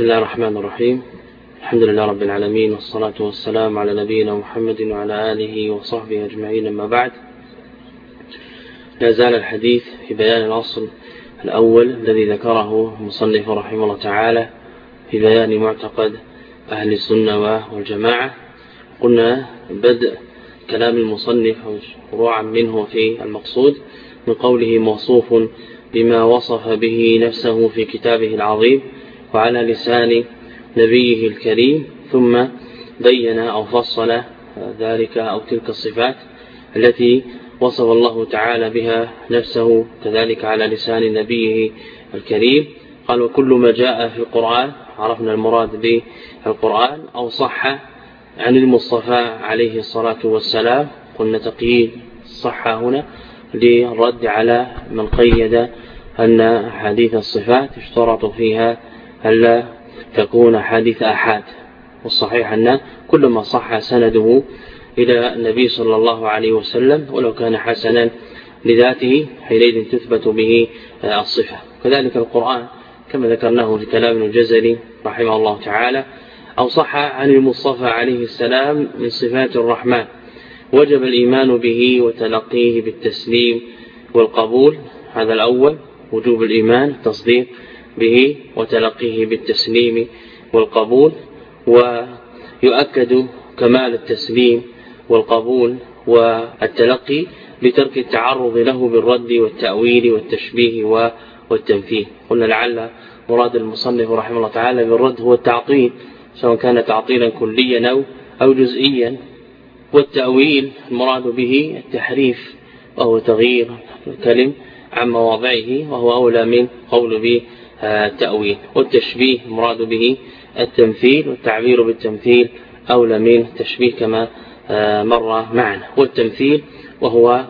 بسم الله الرحمن الرحيم. الحمد لله رب العالمين والصلاة والسلام على نبينا محمد وعلى آله وصحبه أجمعين أما بعد. لا زال الحديث في بيان الأصل الأول الذي ذكره المصنف رحمه الله تعالى في بيان معتقد أهل السنة والجماعة. قلنا بدء كلام المصنف أو شروعا منه في المقصود من قوله موصوف بما وصف به نفسه في كتابه العظيم. وعلى لسان نبيه الكريم ثم بين أو فصل ذلك أو تلك الصفات التي وصف الله تعالى بها نفسه كذلك على لسان نبيه الكريم. قال وكل ما جاء في القرآن عرفنا المراد بالقرآن أو صح عن المصطفى عليه الصلاة والسلام قلنا تقييد صح هنا للرد على من قيد أن حديث الصفات اشترط فيها ألا تكون حديث أحد والصحيح أن كل ما صح سنده إلى النبي صلى الله عليه وسلم ولو كان حسنا لذاته حينئذ تثبت به الصفة كذلك القرآن كما ذكرناه في كلام الجزري رحمه الله تعالى أو صح عن المصطفى عليه السلام من صفات الرحمن. وجب الإيمان به وتلقيه بالتسليم والقبول. هذا الأول وجوب الإيمان تصديق به وتلقيه بالتسليم والقبول ويؤكد كمال التسليم والقبول والتلقي بترك التعرض له بالرد والتأويل والتشبيه والتنفيذ قلنا لعل مراد المصنف رحمه الله تعالى بالرد هو التعطيل سواء كان تعطيلا كليا أو, أو جزئيا. والتأويل المراد به التحريف وهو تغيير الكلم عن مواضعه وهو أولى من قول به التأويل والتشبيه المراد به التمثيل والتعبير بالتمثيل أولى من التشبيه كما مر معنا. والتمثيل وهو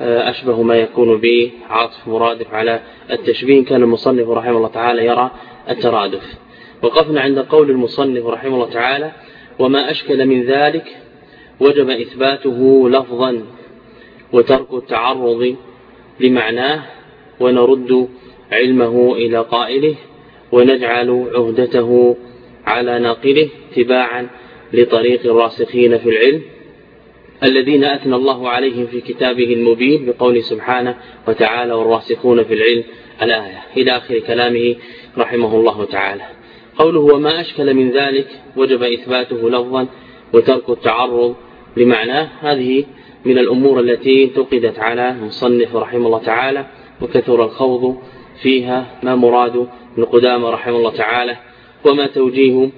أشبه ما يكون به عطف مرادف على التشبيه. كان المصنف رحمه الله تعالى يرى الترادف. وقفنا عند قول المصنف رحمه الله تعالى وما أشكل من ذلك وجب إثباته لفظا وترك التعرض لمعناه ونرد علمه إلى قائله ونجعل عهدته على ناقله تباعا لطريق الراسخين في العلم الذين أثنى الله عليهم في كتابه المبين بقول سبحانه وتعالى والراسخون في العلم. الآية إلى آخر كلامه رحمه الله تعالى. قوله وما أشكل من ذلك وجب إثباته لفظا وترك التعرض لمعناه. هذه من الأمور التي تقدت على مصنف رحمه الله تعالى وكثر الخوض فيها ما مراد ابن قدامة رحمه الله تعالى وما توجيه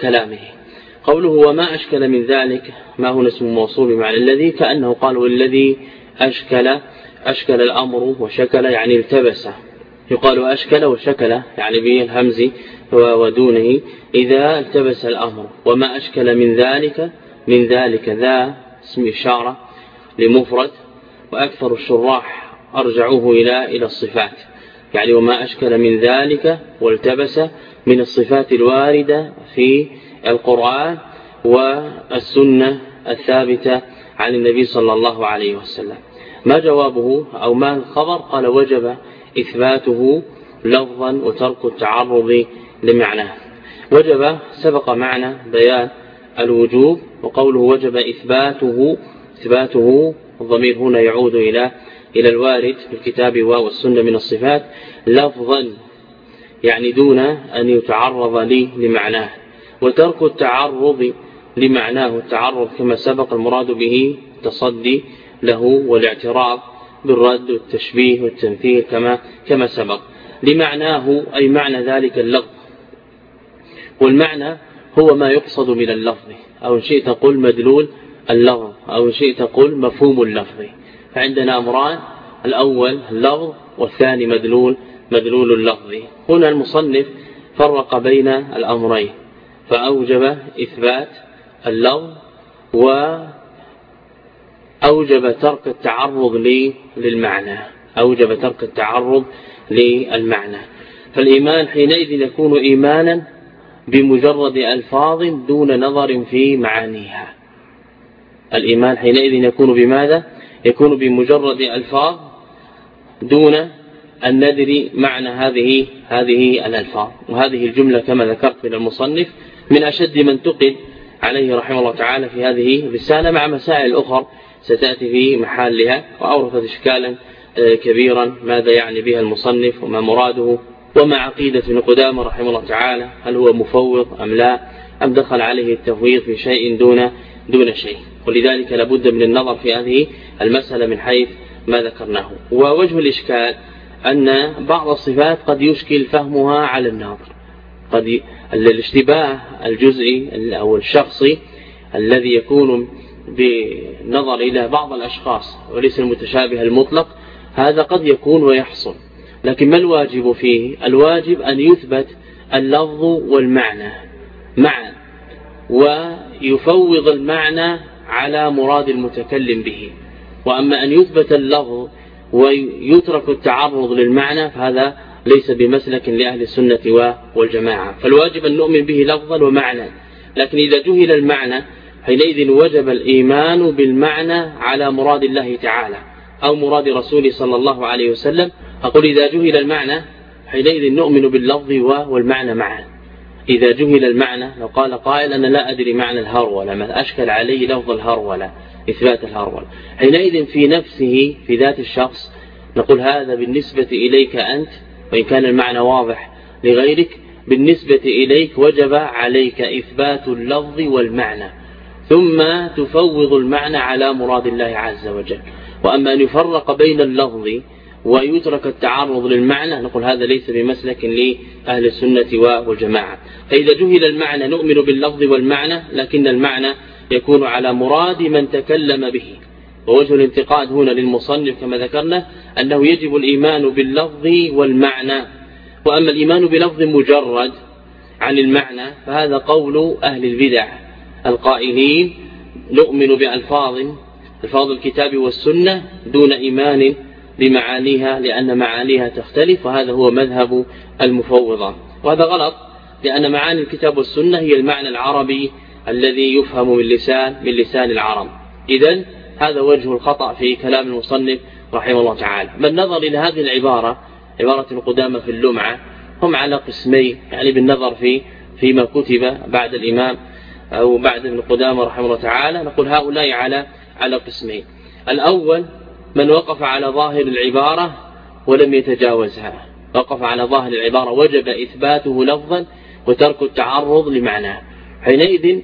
كلامه. قوله وما أشكل من ذلك ما هو اسم موصول بمعنى الذي كأنه قال والذي أشكل أشكل الأمر وشكل يعني التبس. يقال أشكل وشكل يعني بالهمز ودونه إذا التبس الأمر. وما أشكل من ذلك من ذلك ذا اسم إشارة لمفرد وأكثر الشراح أرجعوه إلى إلى الصفات. يعني وما أشكل من ذلك والتبس من الصفات الواردة في القرآن والسنة الثابتة عن النبي صلى الله عليه وسلم. ما جوابه أو ما الخبر؟ قال وجب إثباته لفظا وترك التعرض لمعناه. وجب سبق معنا بيان الوجوب وقوله وجب إثباته إثباته الضمير هنا يعود إلى إلى الوارد في الكتاب والسنة من الصفات لفظا يعني دون أن يتعرض لي لمعناه. وترك التعرض لمعناه التعرض كما سبق المراد به تصدي له والاعتراض بالرد والتشبيه والتمثيل كما كما سبق. لمعناه أي معنى ذلك اللفظ. والمعنى هو ما يقصد من اللفظ. أو إن شئت قل مدلول اللفظ أو إن شئت قل مفهوم اللفظ. فعندنا أمران الأول اللفظ والثاني مدلول مدلول اللفظ. هنا المصنف فرق بين الأمرين فأوجب إثبات اللفظ وأوجب ترك التعرض للمعنى أوجب ترك التعرض للمعنى فالإيمان حينئذ يكون إيمانا بمجرد ألفاظ دون نظر في معانيها. الإيمان حينئذ يكون بماذا؟ يكون بمجرد ألفاظ دون أن ندري معنى هذه هذه الألفاظ. وهذه الجملة كما ذكرت من المصنف من أشد من تقل عليه رحمه الله تعالى في هذه الرسالة. مع مسائل أخرى ستأتي في محلها وأورثت إشكالا آه، كبيرا ماذا يعني بها المصنف وما مراده وما عقيدة ابن قدامة رحمه الله تعالى. هل هو مفوض أم لا؟ أم دخل عليه التفويض في شيء دون دون شيء. ولذلك لابد من النظر في هذه المسألة من حيث ما ذكرناه. ووجه الإشكال أن بعض الصفات قد يشكل فهمها على الناظر. قد الاشتباه الجزئي أو الشخصي الذي يكون بنظر إلى بعض الأشخاص وليس المتشابه المطلق هذا قد يكون ويحصل. لكن ما الواجب فيه؟ الواجب أن يثبت اللفظ والمعنى معا. ويفوض المعنى على مراد المتكلم به. وأما أن يثبت اللفظ ويترك التعرض للمعنى فهذا ليس بمسلك لأهل السنة والجماعة. فالواجب أن نؤمن به لفظا ومعنى. لكن إذا جهل المعنى حينئذ وجب الإيمان بالمعنى على مراد الله تعالى أو مراد رسوله صلى الله عليه وسلم. أقول إذا جهل المعنى حينئذ نؤمن باللفظ والمعنى معا. إذا جهل المعنى لو قال قائل أنا لا أدري معنى الهرولة ما أشكل عليه لفظ الهرولة إثبات الهرولة. حينئذ في نفسه في ذات الشخص نقول هذا بالنسبة إليك أنت وإن كان المعنى واضح لغيرك بالنسبة إليك وجب عليك إثبات اللفظ والمعنى ثم تفوض المعنى على مراد الله عز وجل. وأما أن يفرق بين اللفظ ويترك التعرض للمعنى. نقول هذا ليس بمسلك لأهل السنة والجماعة. فإذا جهل المعنى نؤمن باللفظ والمعنى لكن المعنى يكون على مراد من تكلم به. ووجه الانتقاد هنا للمصنف كما ذكرنا أنه يجب الإيمان باللفظ والمعنى. وأما الإيمان بلفظ مجرد عن المعنى فهذا قول أهل البدع القائلين. نؤمن بألفاظ ألفاظ الكتاب والسنة دون إيمان بمعانيها لأن معانيها تختلف وهذا هو مذهب المفوضة. وهذا غلط لأن معاني الكتاب والسنة هي المعنى العربي الذي يفهم من لسان من لسان العرب. إذا هذا وجه الخطأ في كلام المصنف رحمه الله تعالى. من نظر إلى هذه العبارة عبارة القدامى في اللمعة هم على قسمين يعني بالنظر في فيما كتب بعد الإمام أو بعد ابن رحمه الله تعالى نقول هؤلاء على على قسمين. الأول من وقف على ظاهر العبارة ولم يتجاوزها. وقف على ظاهر العبارة وجب إثباته لفظا وترك التعرض لمعناه. حينئذ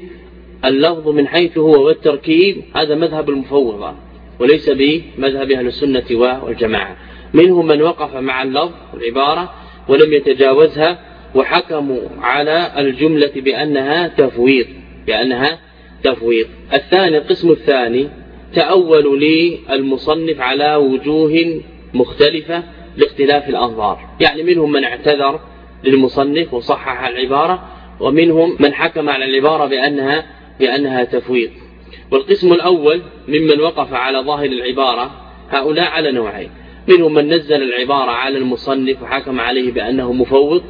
اللفظ من حيث هو والتركيب هذا مذهب المفوضة وليس بمذهب أهل السنة والجماعة. منهم من وقف مع اللفظ العبارة ولم يتجاوزها وحكموا على الجملة بأنها تفويض بأنها تفويض. الثاني القسم الثاني تأول لي المصنف على وجوه مختلفة لاختلاف الأنظار. يعني منهم من اعتذر للمصنف وصحح العبارة ومنهم من حكم على العبارة بأنها, بأنها تفويض. والقسم الأول ممن وقف على ظاهر العبارة هؤلاء على نوعين. منهم من نزل العبارة على المصنف وحكم عليه بأنه مفوض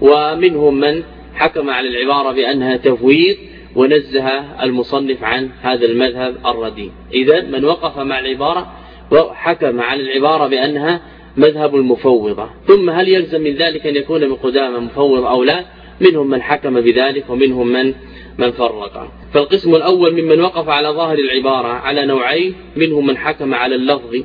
ومنهم من حكم على العبارة بأنها تفويض ونزه المصنف عن هذا المذهب الرديء. إذا من وقف مع العبارة وحكم على العبارة بأنها مذهب المفوضة. ثم هل يلزم من ذلك أن يكون من قدام مفوض أو لا؟ منهم من حكم بذلك ومنهم من من فرق. فالقسم الأول ممن وقف على ظاهر العبارة على نوعين منهم من حكم على اللفظ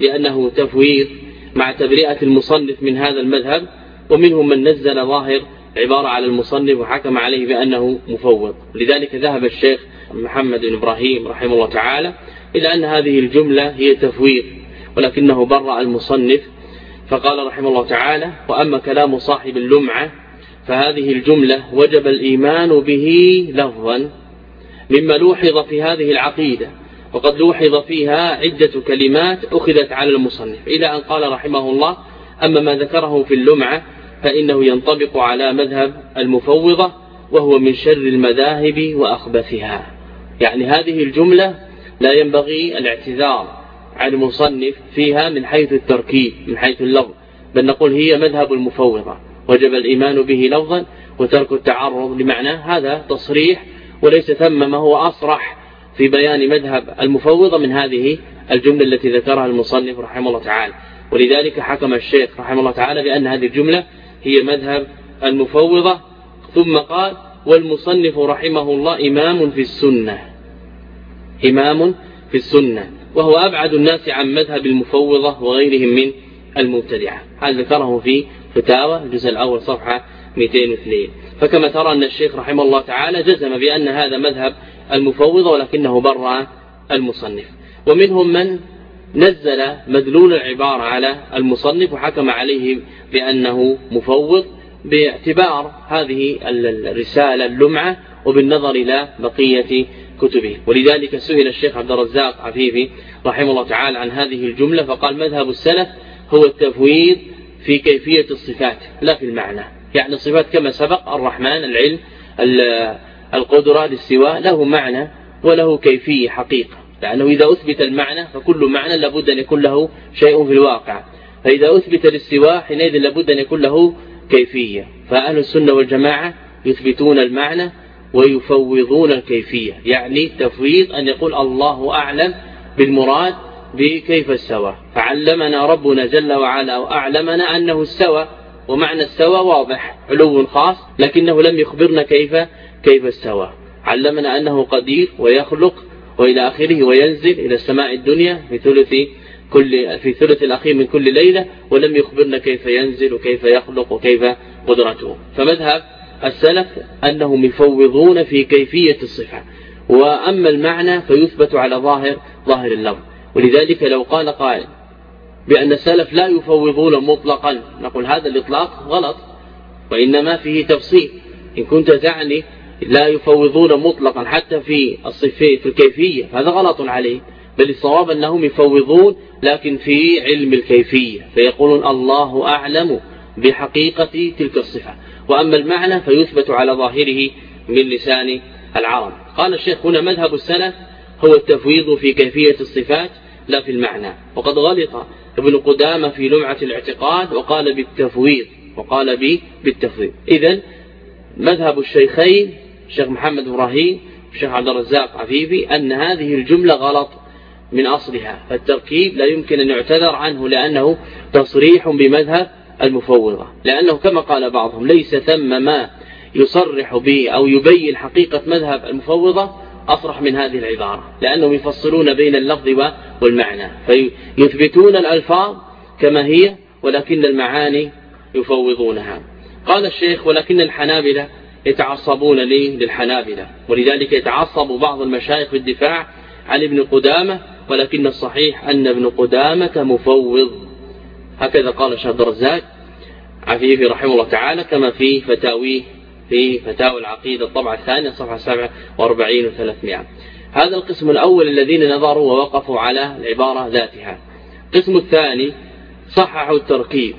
لأنه تفويض مع تبرئة المصنف من هذا المذهب ومنهم من نزل ظاهر عبارة على المصنف وحكم عليه بأنه مفوض. لذلك ذهب الشيخ محمد بن إبراهيم رحمه الله تعالى إلى أن هذه الجملة هي تفويض ولكنه برأ المصنف فقال رحمه الله تعالى وأما كلام صاحب اللمعة فهذه الجملة وجب الإيمان به لفظا مما لوحظ في هذه العقيدة وقد لوحظ فيها عدة كلمات أخذت على المصنف. إلى أن قال رحمه الله أما ما ذكره في اللمعة فإنه ينطبق على مذهب المفوضة وهو من شر المذاهب وأخبثها. يعني هذه الجملة لا ينبغي الاعتذار عن المصنف فيها من حيث التركيب من حيث اللفظ. بل نقول هي مذهب المفوضة. وجب الإيمان به لفظا وترك التعرض لمعنى. هذا تصريح وليس ثم ما هو أصرح في بيان مذهب المفوضة من هذه الجملة التي ذكرها المصنف رحمه الله تعالى. ولذلك حكم الشيخ رحمه الله تعالى بأن هذه الجملة هي مذهب المفوضة ثم قال والمصنف رحمه الله إمام في السنة. إمام في السنة وهو أبعد الناس عن مذهب المفوضة وغيرهم من المبتدعة. هذا ذكره في فتاوى الجزء الأول صفحة 202 فكما ترى أن الشيخ رحمه الله تعالى جزم بأن هذا مذهب المفوضة ولكنه برأ المصنف. ومنهم من نزل مدلول العبارة على المصنف وحكم عليه بأنه مفوض باعتبار هذه الرسالة اللمعة وبالنظر إلى بقية كتبه. ولذلك سئل الشيخ عبد الرزاق عفيفي رحمه الله تعالى عن هذه الجملة فقال مذهب السلف هو التفويض في كيفية الصفات لا في المعنى. يعني الصفات كما سبق الرحمن العلم القدرة الاستواء له معنى وله كيفية حقيقة. لأنه إذا أثبت المعنى فكل معنى لابد أن يكون له شيء في الواقع. فإذا أثبت الاستواء حينئذ لابد أن يكون له كيفية. فأهل السنة والجماعة يثبتون المعنى ويفوضون الكيفية. يعني تفويض أن يقول الله أعلم بالمراد بكيف استوى فعلمنا ربنا جل وعلا وأعلمنا أنه استوى ومعنى استوى واضح علو خاص لكنه لم يخبرنا كيف كيف استوى. علمنا أنه قدير ويخلق وإلى آخره وينزل إلى السماء الدنيا في ثلث كل في ثلث الأخير من كل ليلة ولم يخبرنا كيف ينزل وكيف يخلق وكيف قدرته. فمذهب السلف أنهم يفوضون في كيفية الصفة. وأما المعنى فيثبت على ظاهر ظاهر اللفظ. ولذلك لو قال قائل بأن السلف لا يفوضون مطلقا نقول هذا الإطلاق غلط وإنما فيه تفصيل. إن كنت تعني لا يفوضون مطلقا حتى في الصفات في الكيفية. هذا غلط عليه. بل الصواب أنهم يفوضون لكن في علم الكيفية. فيقولون الله أعلم بحقيقة تلك الصفة. وأما المعنى فيثبت على ظاهره من لسان العرب. قال الشيخ هنا مذهب السلف هو التفويض في كيفية الصفات لا في المعنى. وقد غلط ابن قدامة في لمعة الاعتقاد وقال بالتفويض وقال بالتفويض. إذا مذهب الشيخين الشيخ محمد إبراهيم الشيخ عبد الرزاق عفيفي أن هذه الجملة غلط من أصلها فالتركيب لا يمكن أن يعتذر عنه لأنه تصريح بمذهب المفوضة لأنه كما قال بعضهم ليس ثم ما يصرح به أو يبين حقيقة مذهب المفوضة أصرح من هذه العبارة لأنهم يفصلون بين اللفظ والمعنى فيثبتون الألفاظ كما هي ولكن المعاني يفوضونها. قال الشيخ ولكن الحنابلة يتعصبون لي للحنابلة. ولذلك يتعصب بعض المشايخ في الدفاع عن ابن قدامة ولكن الصحيح أن ابن قدامة مفوض هكذا قال شهد الرزاق عفيفي رحمه الله تعالى كما في فتاويه في فتاوى العقيدة الطبعة الثانية صفحة 47 و300 هذا القسم الأول الذين نظروا ووقفوا على العبارة ذاتها. القسم الثاني صححوا التركيب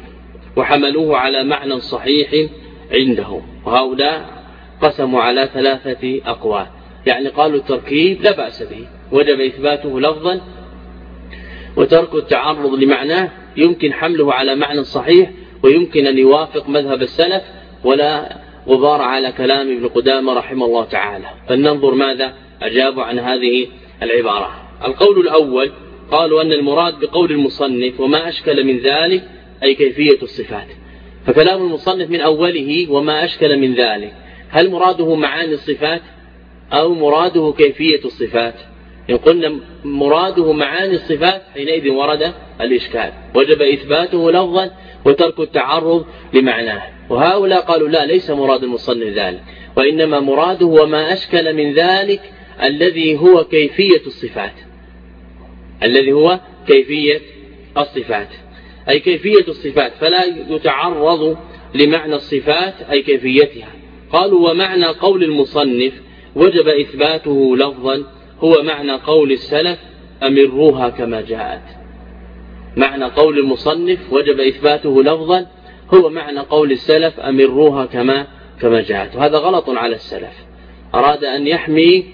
وحملوه على معنى صحيح عندهم. وهؤلاء قسموا على ثلاثة أقوال. يعني قالوا التركيب لا بأس به وجب إثباته لفظا وترك التعرض لمعناه يمكن حمله على معنى صحيح ويمكن أن يوافق مذهب السلف ولا غبار على كلام ابن قدامة رحمه الله تعالى. فلننظر ماذا أجابوا عن هذه العبارة. القول الأول قالوا أن المراد بقول المصنف وما أشكل من ذلك أي كيفية الصفات. فكلام المصنف من أوله وما أشكل من ذلك. هل مراده معاني الصفات أو مراده كيفية الصفات؟ إن قلنا مراده معاني الصفات حينئذ ورد الإشكال. وجب إثباته لفظا وترك التعرض لمعناه. وهؤلاء قالوا لا ليس مراد المصنف ذلك. وإنما مراده وما أشكل من ذلك الذي هو كيفية الصفات. الذي هو كيفية الصفات. أي كيفية الصفات فلا يتعرض لمعنى الصفات أي كيفيتها. قالوا ومعنى قول المصنف وجب إثباته لفظا هو معنى قول السلف أمروها كما جاءت. معنى قول المصنف وجب إثباته لفظا هو معنى قول السلف أمروها كما كما جاءت. وهذا غلط على السلف. أراد أن يحمي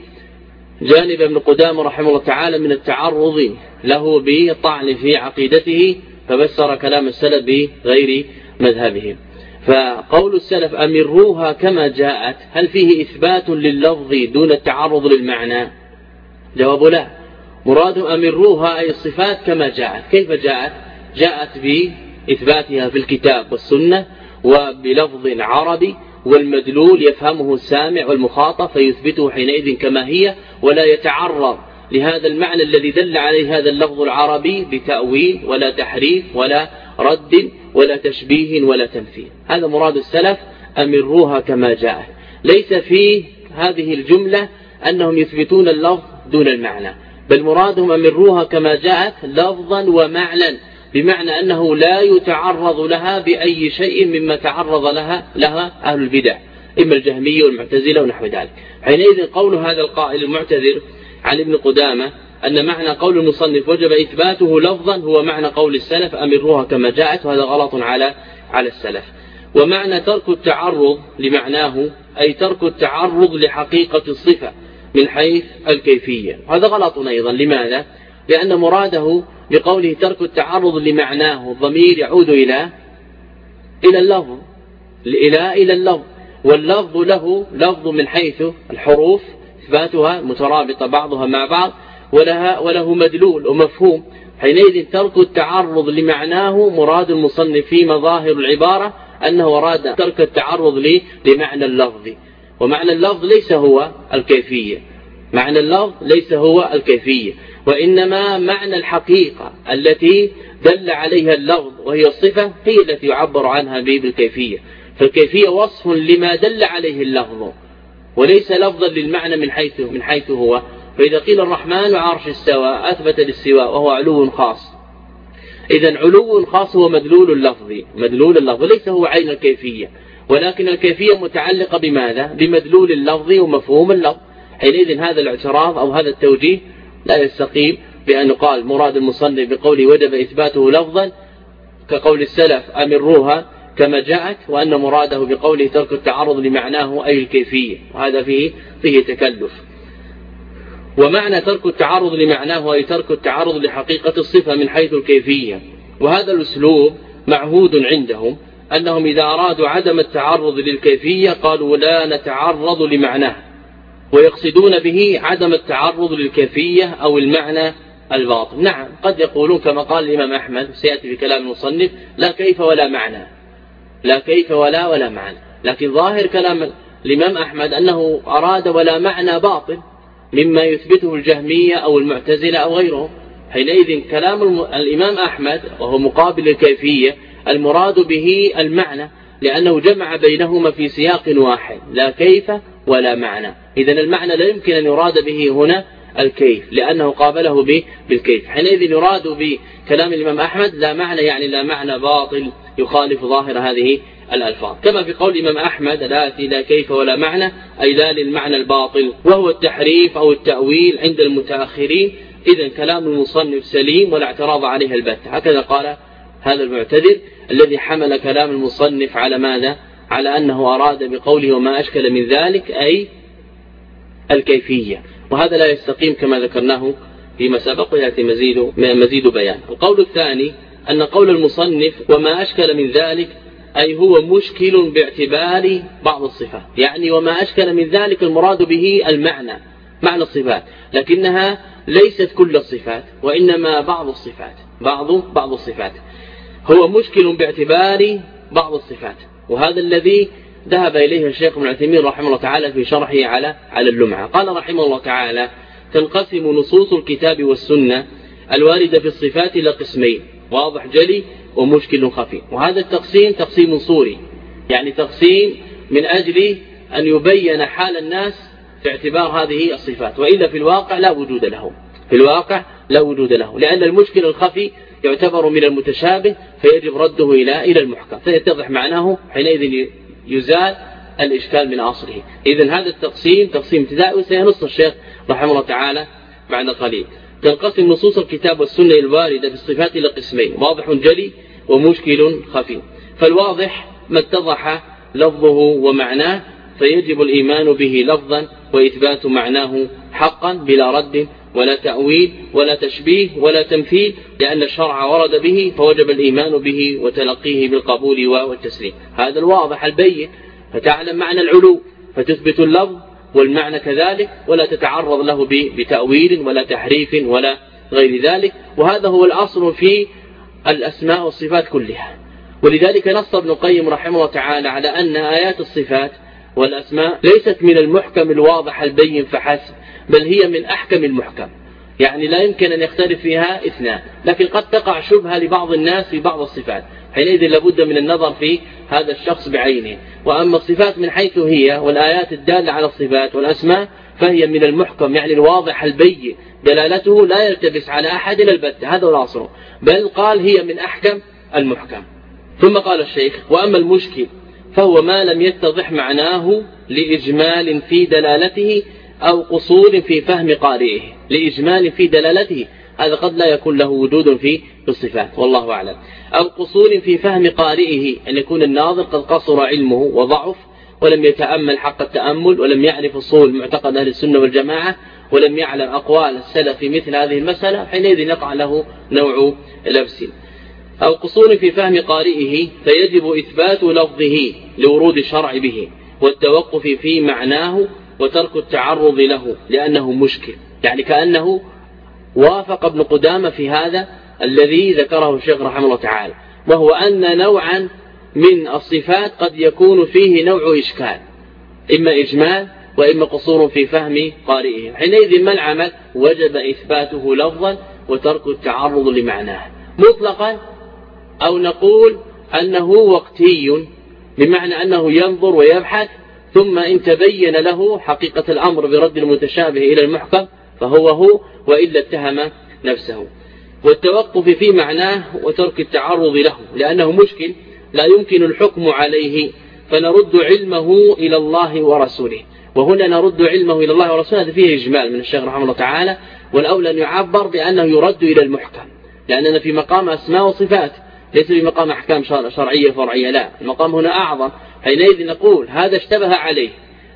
جانب ابن قدام رحمه الله تعالى من التعرض له بالطعن في عقيدته فبسر كلام السلف بغير مذهبهم. فقول السلف أمروها كما جاءت هل فيه إثبات لللفظ دون التعرض للمعنى؟ جواب لا. مراد أمروها أي الصفات كما جاءت. كيف جاءت؟ جاءت بإثباتها في الكتاب والسنة وبلفظ عربي والمدلول يفهمه السامع والمخاطب فيثبته حينئذ كما هي ولا يتعرض لهذا المعنى الذي دل عليه هذا اللفظ العربي بتأويل ولا تحريف ولا رد ولا تشبيه ولا تمثيل هذا مراد السلف أمروها كما جاء ليس في هذه الجملة أنهم يثبتون اللفظ دون المعنى بل مرادهم أمروها كما جاءت لفظا ومعنى بمعنى أنه لا يتعرض لها بأي شيء مما تعرض لها لها أهل البدع إما الجهمية والمعتزلة ونحو ذلك. حينئذ قول هذا القائل المعتذر عن ابن قدامة أن معنى قول المصنف وجب إثباته لفظا هو معنى قول السلف أمروها كما جاءت وهذا غلط على على السلف. ومعنى ترك التعرض لمعناه أي ترك التعرض لحقيقة الصفة من حيث الكيفية. هذا غلط أيضا. لماذا؟ لأن مراده بقوله ترك التعرض لمعناه الضمير يعود إلى إلى اللفظ إلى إلى اللفظ. واللفظ له لفظ من حيث الحروف إثباتها مترابطة بعضها مع بعض ولها وله مدلول ومفهوم. حينئذ ترك التعرض لمعناه مراد المصنف في مظاهر العبارة أنه أراد ترك التعرض لمعنى اللفظ. ومعنى اللفظ ليس هو الكيفية. معنى اللفظ ليس هو الكيفية. وإنما معنى الحقيقة التي دل عليها اللفظ وهي الصفة هي التي يعبر عنها بالكيفية. فالكيفية وصف لما دل عليه اللفظ. وليس لفظا للمعنى من حيث من حيث هو. فإذا قيل الرحمن عرش استوى أثبت الاستواء وهو علو خاص. إذا علو خاص هو مدلول اللفظ مدلول اللفظ ليس هو عين الكيفية. ولكن الكيفية متعلقة بماذا؟ بمدلول اللفظ ومفهوم اللفظ. حينئذ هذا الاعتراض أو هذا التوجيه لا يستقيم بأن يقال مراد المصنف بقوله وجب إثباته لفظا كقول السلف أمروها كما جاءت وأن مراده بقوله ترك التعرض لمعناه أي الكيفية. وهذا فيه, فيه تكلف. ومعنى ترك التعرض لمعناه أي ترك التعرض لحقيقة الصفة من حيث الكيفية. وهذا الأسلوب معهود عندهم أنهم إذا أرادوا عدم التعرض للكيفية قالوا لا نتعرض لمعناه. ويقصدون به عدم التعرض للكيفية أو المعنى الباطن نعم قد يقولون كما قال الإمام أحمد سيأتي في كلام المصنف لا كيف ولا معنى. لا كيف ولا ولا معنى. لكن ظاهر كلام الإمام أحمد أنه أراد ولا معنى باطل مما يثبته الجهمية أو المعتزلة أو غيرهم. حينئذ كلام الإمام أحمد وهو مقابل الكيفية المراد به المعنى لأنه جمع بينهما في سياق واحد لا كيف ولا معنى. إذا المعنى لا يمكن أن يراد به هنا الكيف لأنه قابله بالكيف. حينئذ يراد بكلام الإمام أحمد لا معنى يعني لا معنى باطل يخالف ظاهر هذه الألفاظ. كما في قول الإمام أحمد لا لا كيف ولا معنى أي لا للمعنى الباطل وهو التحريف أو التأويل عند المتأخرين. إذا كلام المصنف سليم ولا اعتراض عليه البت هكذا قال هذا المعتذر الذي حمل كلام المصنف على ماذا؟ على أنه أراد بقوله وما أشكل من ذلك أي الكيفية. وهذا لا يستقيم كما ذكرناه فيما سبق ويأتي مزيد, مزيد بيان. القول الثاني أن قول المصنف وما أشكل من ذلك أي هو مشكل باعتبار بعض الصفات. يعني وما أشكل من ذلك المراد به المعنى معنى الصفات. لكنها ليست كل الصفات وإنما بعض الصفات. بعض بعض الصفات. هو مشكل باعتبار بعض الصفات. وهذا الذي ذهب إليه الشيخ ابن عثيمين رحمه الله تعالى في شرحه على على اللمعة. قال رحمه الله تعالى تنقسم نصوص الكتاب والسنة الواردة في الصفات إلى قسمين واضح جلي ومشكل خفي. وهذا التقسيم تقسيم صوري يعني تقسيم من أجل أن يبين حال الناس في اعتبار هذه الصفات. وإلا في الواقع لا وجود له. في الواقع لا وجود له. لأن المشكل الخفي يعتبر من المتشابه فيجب رده إلى إلى المحكم. فيتضح معناه حينئذ يزال الإشكال من أصله إذا هذا التقسيم تقسيم ابتدائي وسينص الشيخ رحمه الله تعالى بعد قليل. تنقسم نصوص الكتاب والسنة الواردة في الصفات إلى قسمين واضح جلي ومشكل خفي. فالواضح ما اتضح لفظه ومعناه فيجب الإيمان به لفظا وإثبات معناه حقا بلا رد ولا تأويل ولا تشبيه ولا تمثيل لأن الشرع ورد به فوجب الإيمان به وتلقيه بالقبول والتسليم. هذا الواضح البين فتعلم معنى العلو فتثبت اللفظ والمعنى كذلك ولا تتعرض له بتأويل ولا تحريف ولا غير ذلك. وهذا هو الأصل في الأسماء والصفات كلها. ولذلك نص ابن القيم رحمه الله تعالى على أن آيات الصفات والأسماء ليست من المحكم الواضح البين فحسب بل هي من أحكم المحكم. يعني لا يمكن أن يختلف فيها اثنان لكن قد تقع شبهة لبعض الناس في بعض الصفات. حينئذ لابد من النظر في هذا الشخص بعينه. وأما الصفات من حيث هي والآيات الدالة على الصفات والأسماء فهي من المحكم يعني الواضح البين دلالته لا يلتبس على أحد البتة هذا الأصل. بل قال هي من أحكم المحكم. ثم قال الشيخ وأما المشكل فهو ما لم يتضح معناه لإجمال في دلالته أو قصور في فهم قارئه لإجمال في دلالته. هذا قد لا يكون له وجود في الصفات والله أعلم. أو قصور في فهم قارئه أن يكون الناظر قد قصر علمه وضعف ولم يتأمل حق التأمل ولم يعرف أصول معتقد أهل السنة والجماعة ولم يعلم أقوال السلف في مثل هذه المسألة حينئذ يقع له نوع لبس. أو قصور في فهم قارئه فيجب إثبات لفظه لورود الشرع به والتوقف في معناه وترك التعرض له لأنه مشكل. يعني كأنه وافق ابن قدامة في هذا الذي ذكره الشيخ رحمه الله تعالى وهو أن نوعا من الصفات قد يكون فيه نوع إشكال إما إجمال وإما قصور في فهم قارئه. حينئذ ما العمل؟ وجب إثباته لفظا وترك التعرض لمعناه. مطلقا أو نقول أنه وقتي بمعنى أنه ينظر ويبحث ثم إن تبين له حقيقة الأمر برد المتشابه إلى المحكم فهو هو وإلا اتهم نفسه. والتوقف في معناه وترك التعرض له لأنه مشكل لا يمكن الحكم عليه فنرد علمه إلى الله ورسوله. وهنا نرد علمه إلى الله ورسوله هذا فيه إجمال من الشيخ رحمه الله تعالى والأولى أن يعبر بأنه يرد إلى المحكم لأننا في مقام أسماء وصفات. ليس في مقام أحكام شرعية فرعية لا. المقام هنا أعظم. حينئذ نقول هذا اشتبه عليه.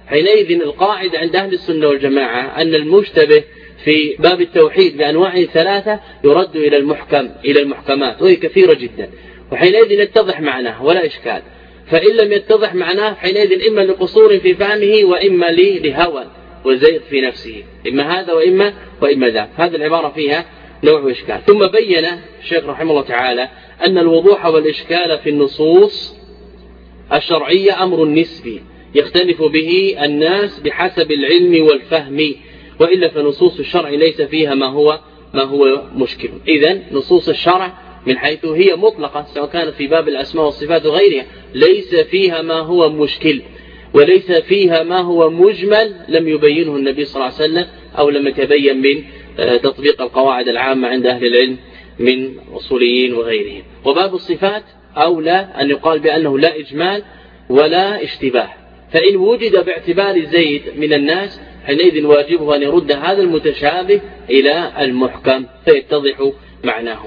حينئذ القاعدة عند أهل السنة والجماعة أن المشتبه في باب التوحيد بأنواعه ثلاثة يرد إلى المحكم إلى المحكمات وهي كثيرة جدا. وحينئذ يتضح معناه ولا إشكال. فإن لم يتضح معناه حينئذ إما لقصور في فهمه وإما لهوى وزيغ في نفسه. إما هذا وإما وإما ذاك. هذه العبارة فيها نوع إشكال ثم بين الشيخ رحمه الله تعالى أن الوضوح والإشكال في النصوص الشرعية أمر نسبي يختلف به الناس بحسب العلم والفهم وإلا فنصوص الشرع ليس فيها ما هو ما هو مشكل. إذا نصوص الشرع من حيث هي مطلقة سواء كانت في باب الأسماء والصفات وغيرها ليس فيها ما هو مشكل وليس فيها ما هو مجمل لم يبينه النبي صلى الله عليه وسلم أو لم يتبين من آه، تطبيق القواعد العامة عند أهل العلم. من أصوليين وغيرهم. وباب الصفات أولى أن يقال بأنه لا إجمال ولا اشتباه. فإن وجد باعتبار زيد من الناس حينئذ واجبه أن يرد هذا المتشابه إلى المحكم فيتضح معناه.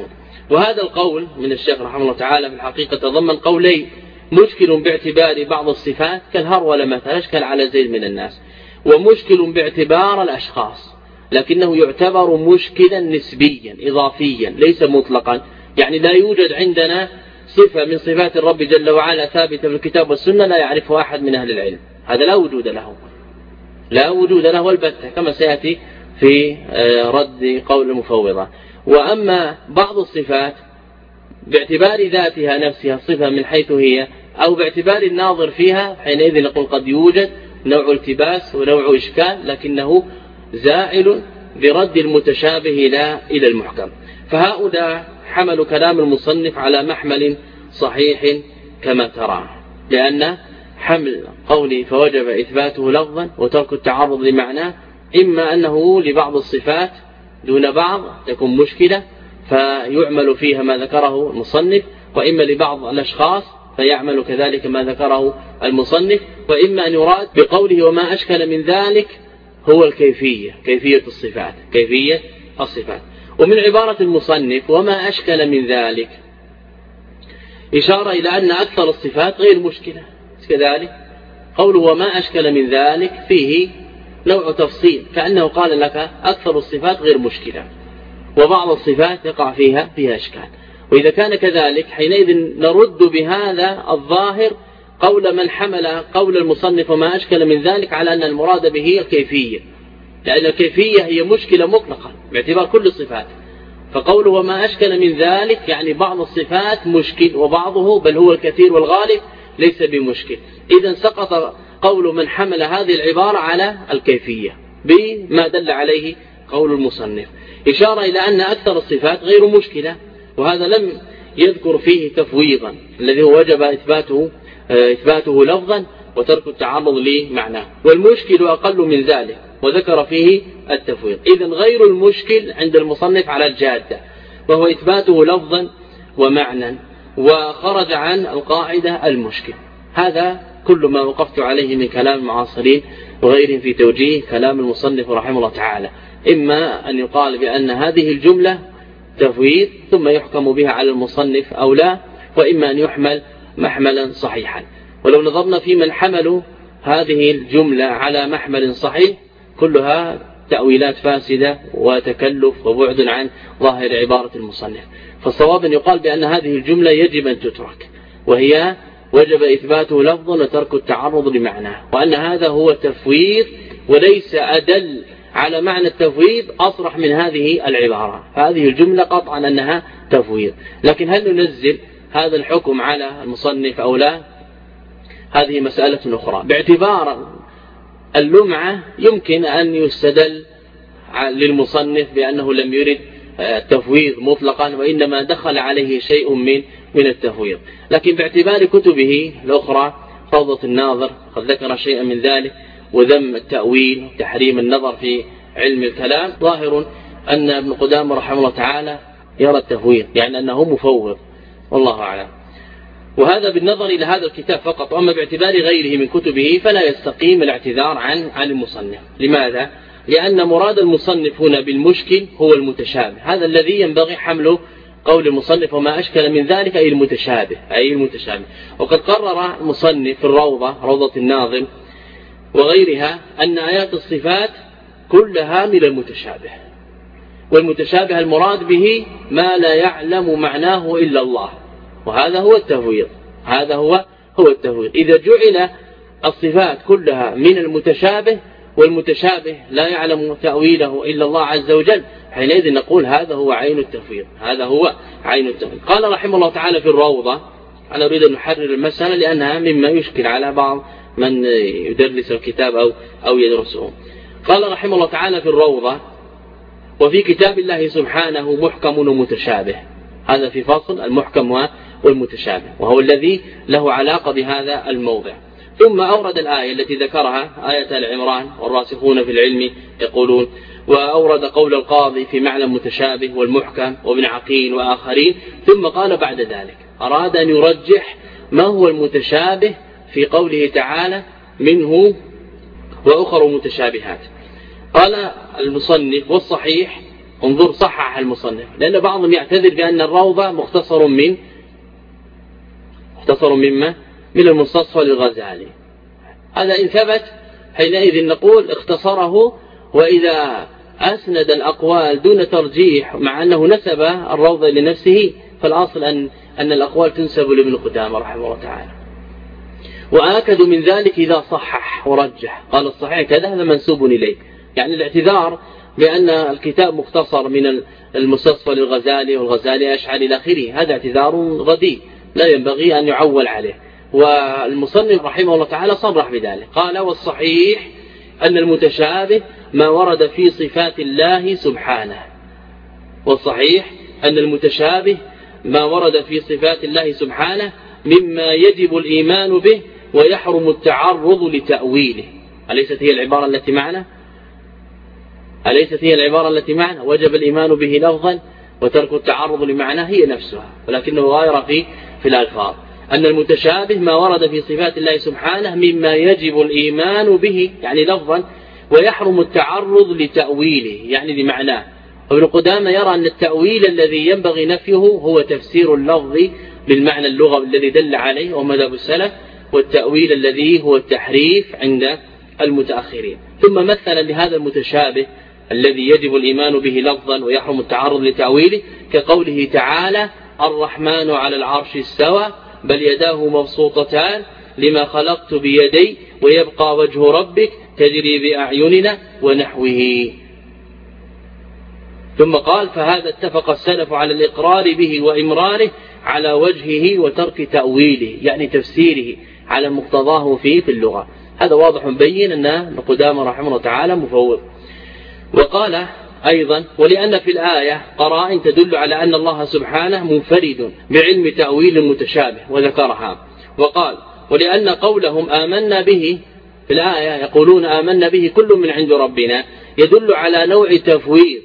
وهذا القول من الشيخ رحمه الله تعالى في الحقيقة تضمن قولين. مشكل باعتبار بعض الصفات كالهرولة مثلا أشكل على زيد من الناس. ومشكل باعتبار الأشخاص. لكنه يعتبر مشكلا نسبيا إضافيا ليس مطلقا. يعني لا يوجد عندنا صفة من صفات الرب جل وعلا ثابتة في الكتاب والسنة لا يعرفها أحد من أهل العلم. هذا لا وجود له. لا وجود له البتة كما سيأتي في آه، رد قول المفوضة. وأما بعض الصفات باعتبار ذاتها نفسها الصفة من حيث هي أو باعتبار الناظر فيها حينئذ نقول قد يوجد نوع التباس ونوع إشكال لكنه زائل برد المتشابه إلى المحكم. فهؤلاء حملوا كلام المصنف على محمل صحيح كما ترى لأن حمل قوله فوجب إثباته لفظا وترك التعرض لمعناه إما أنه لبعض الصفات دون بعض تكون مشكلة فيعمل فيها ما ذكره المصنف وإما لبعض الأشخاص فيعمل كذلك ما ذكره المصنف وإما أن يراد بقوله وما أشكل من ذلك هو الكيفية كيفية الصفات كيفية الصفات. ومن عبارة المصنف وما أشكل من ذلك. إشارة إلى أن أكثر الصفات غير مشكلة. كذلك؟ قوله وما أشكل من ذلك فيه نوع تفصيل كأنه قال لك أكثر الصفات غير مشكلة. وبعض الصفات يقع فيها فيها أشكال. وإذا كان كذلك حينئذ نرد بهذا الظاهر قول من حمل قول المصنف وما أشكل من ذلك على أن المراد به الكيفية. لأن الكيفية هي مشكلة مطلقة باعتبار كل الصفات. فقوله وما أشكل من ذلك يعني بعض الصفات مشكل وبعضه بل هو الكثير والغالب ليس بمشكل. إذا سقط قول من حمل هذه العبارة على الكيفية بما دل عليه قول المصنف. إشارة إلى أن أكثر الصفات غير مشكلة وهذا لم يذكر فيه تفويضا الذي هو وجب إثباته, إثباته لفظا وترك التعرض لمعناه. والمشكل أقل من ذلك وذكر فيه التفويض. إذا غير المشكل عند المصنف على الجادة وهو إثباته لفظا ومعنى وخرج عن القاعدة المشكل. هذا كل ما وقفت عليه من كلام المعاصرين وغيرهم في توجيه كلام المصنف رحمه الله تعالى. إما أن يقال بأن هذه الجملة تفويض ثم يحكم بها على المصنف أو لا وإما أن يحمل محملا صحيحا. ولو نظرنا في من حملوا هذه الجملة على محمل صحيح كلها تأويلات فاسدة وتكلف وبعد عن ظاهر عبارة المصنف. فالصواب أن يقال بأن هذه الجملة يجب أن تترك وهي وجب إثباته لفظا وترك التعرض لمعناه وأن هذا هو تفويض وليس أدل على معنى التفويض أصرح من هذه العبارة. هذه الجملة قطعا أنها تفويض. لكن هل ننزل هذا الحكم على المصنف أو لا؟ هذه مسألة أخرى. باعتبار اللمعة يمكن أن يستدل للمصنف بأنه لم يرد التفويض مطلقا وإنما دخل عليه شيء من من التفويض. لكن باعتبار كتبه الأخرى روضة الناظر قد ذكر شيئا من ذلك وذم التأويل وتحريم النظر في علم الكلام. ظاهر أن ابن قدام رحمه الله تعالى يرى التفويض يعني أنه مفوض. والله أعلم. وهذا بالنظر إلى هذا الكتاب فقط وأما باعتبار غيره من كتبه فلا يستقيم الاعتذار عن عن المصنف. لماذا؟ لأن مراد المصنف هنا بالمشكل هو المتشابه. هذا الذي ينبغي حمله قول المصنف وما أشكل من ذلك أي المتشابه أي المتشابه. وقد قرر المصنف في الروضة روضة الناظم وغيرها أن آيات الصفات كلها من المتشابه. والمتشابه المراد به ما لا يعلم معناه إلا الله. وهذا هو التفويض. هذا هو هو التفويض. إذا جعل الصفات كلها من المتشابه والمتشابه لا يعلم تأويله إلا الله عز وجل حينئذ نقول هذا هو عين التفويض. هذا هو عين التفويض. قال رحمه الله تعالى في الروضة أنا أريد أن نحرر المسألة لأنها مما يشكل على بعض من يدرس الكتاب أو, أو يدرسه. قال رحمه الله تعالى في الروضة وفي كتاب الله سبحانه محكم ومتشابه. هذا في فصل المحكم والمتشابه وهو الذي له علاقة بهذا الموضع. ثم أورد الآية التي ذكرها آية العمران والراسخون في العلم يقولون وأورد قول القاضي في معنى متشابه والمحكم وابن عقيل وآخرين ثم قال بعد ذلك أراد أن يرجح ما هو المتشابه في قوله تعالى منه وأخر متشابهات. قال المصنف والصحيح انظر صحح المصنف لأن بعضهم يعتذر بأن الروضة مختصر من مختصر مما من المستصفى للغزالي هذا إن ثبت حينئذ نقول اختصره وإذا أسند الأقوال دون ترجيح مع أنه نسب الروضة لنفسه فالأصل أن, أن الأقوال تنسب لابن قدامة رحمه الله تعالى. وآكد من ذلك إذا صحح ورجح. قال الصحيح كذا هذا منسوب إليه. يعني الاعتذار بأن الكتاب مختصر من المستصفى للغزالي والغزالي أشعر إلى آخره. هذا اعتذار رديء لا ينبغي أن يعول عليه. والمصنف رحمه الله تعالى صرح بذلك. قال والصحيح أن المتشابه ما ورد في صفات الله سبحانه. والصحيح أن المتشابه ما ورد في صفات الله سبحانه مما يجب الإيمان به ويحرم التعرض لتأويله. أليست هي العبارة التي معنا؟ أليست هي العبارة التي معنا؟ وجب الإيمان به لفظا وترك التعرض لمعناه هي نفسها. ولكنه غاير في في الألفاظ. أن المتشابه ما ورد في صفات الله سبحانه مما يجب الإيمان به يعني لفظا ويحرم التعرض لتأويله يعني لمعناه ابن قدامة يرى أن التأويل الذي ينبغي نفيه هو تفسير اللفظ بالمعنى اللغوي الذي دل عليه ومذهب السلف والتأويل الذي هو التحريف عند المتأخرين. ثم مثل بهذا المتشابه الذي يجب الإيمان به لفظا ويحرم التعرض لتأويله كقوله تعالى الرحمن على العرش استوى بل يداه مبسوطتان لما خلقت بيدي ويبقى وجه ربك تجري بأعيننا ونحوه. ثم قال فهذا اتفق السلف على الإقرار به وإمراره على وجهه وترك تأويله يعني تفسيره على مقتضاه فيه في اللغة. هذا واضح بين أن قدام رحمه الله تعالى مفوض. وقال أيضا ولأن في الآية قرائن تدل على أن الله سبحانه منفرد بعلم تأويل متشابه وذكرها. وقال ولأن قولهم آمنا به في الآية يقولون آمنا به كل من عند ربنا يدل على نوع تفويض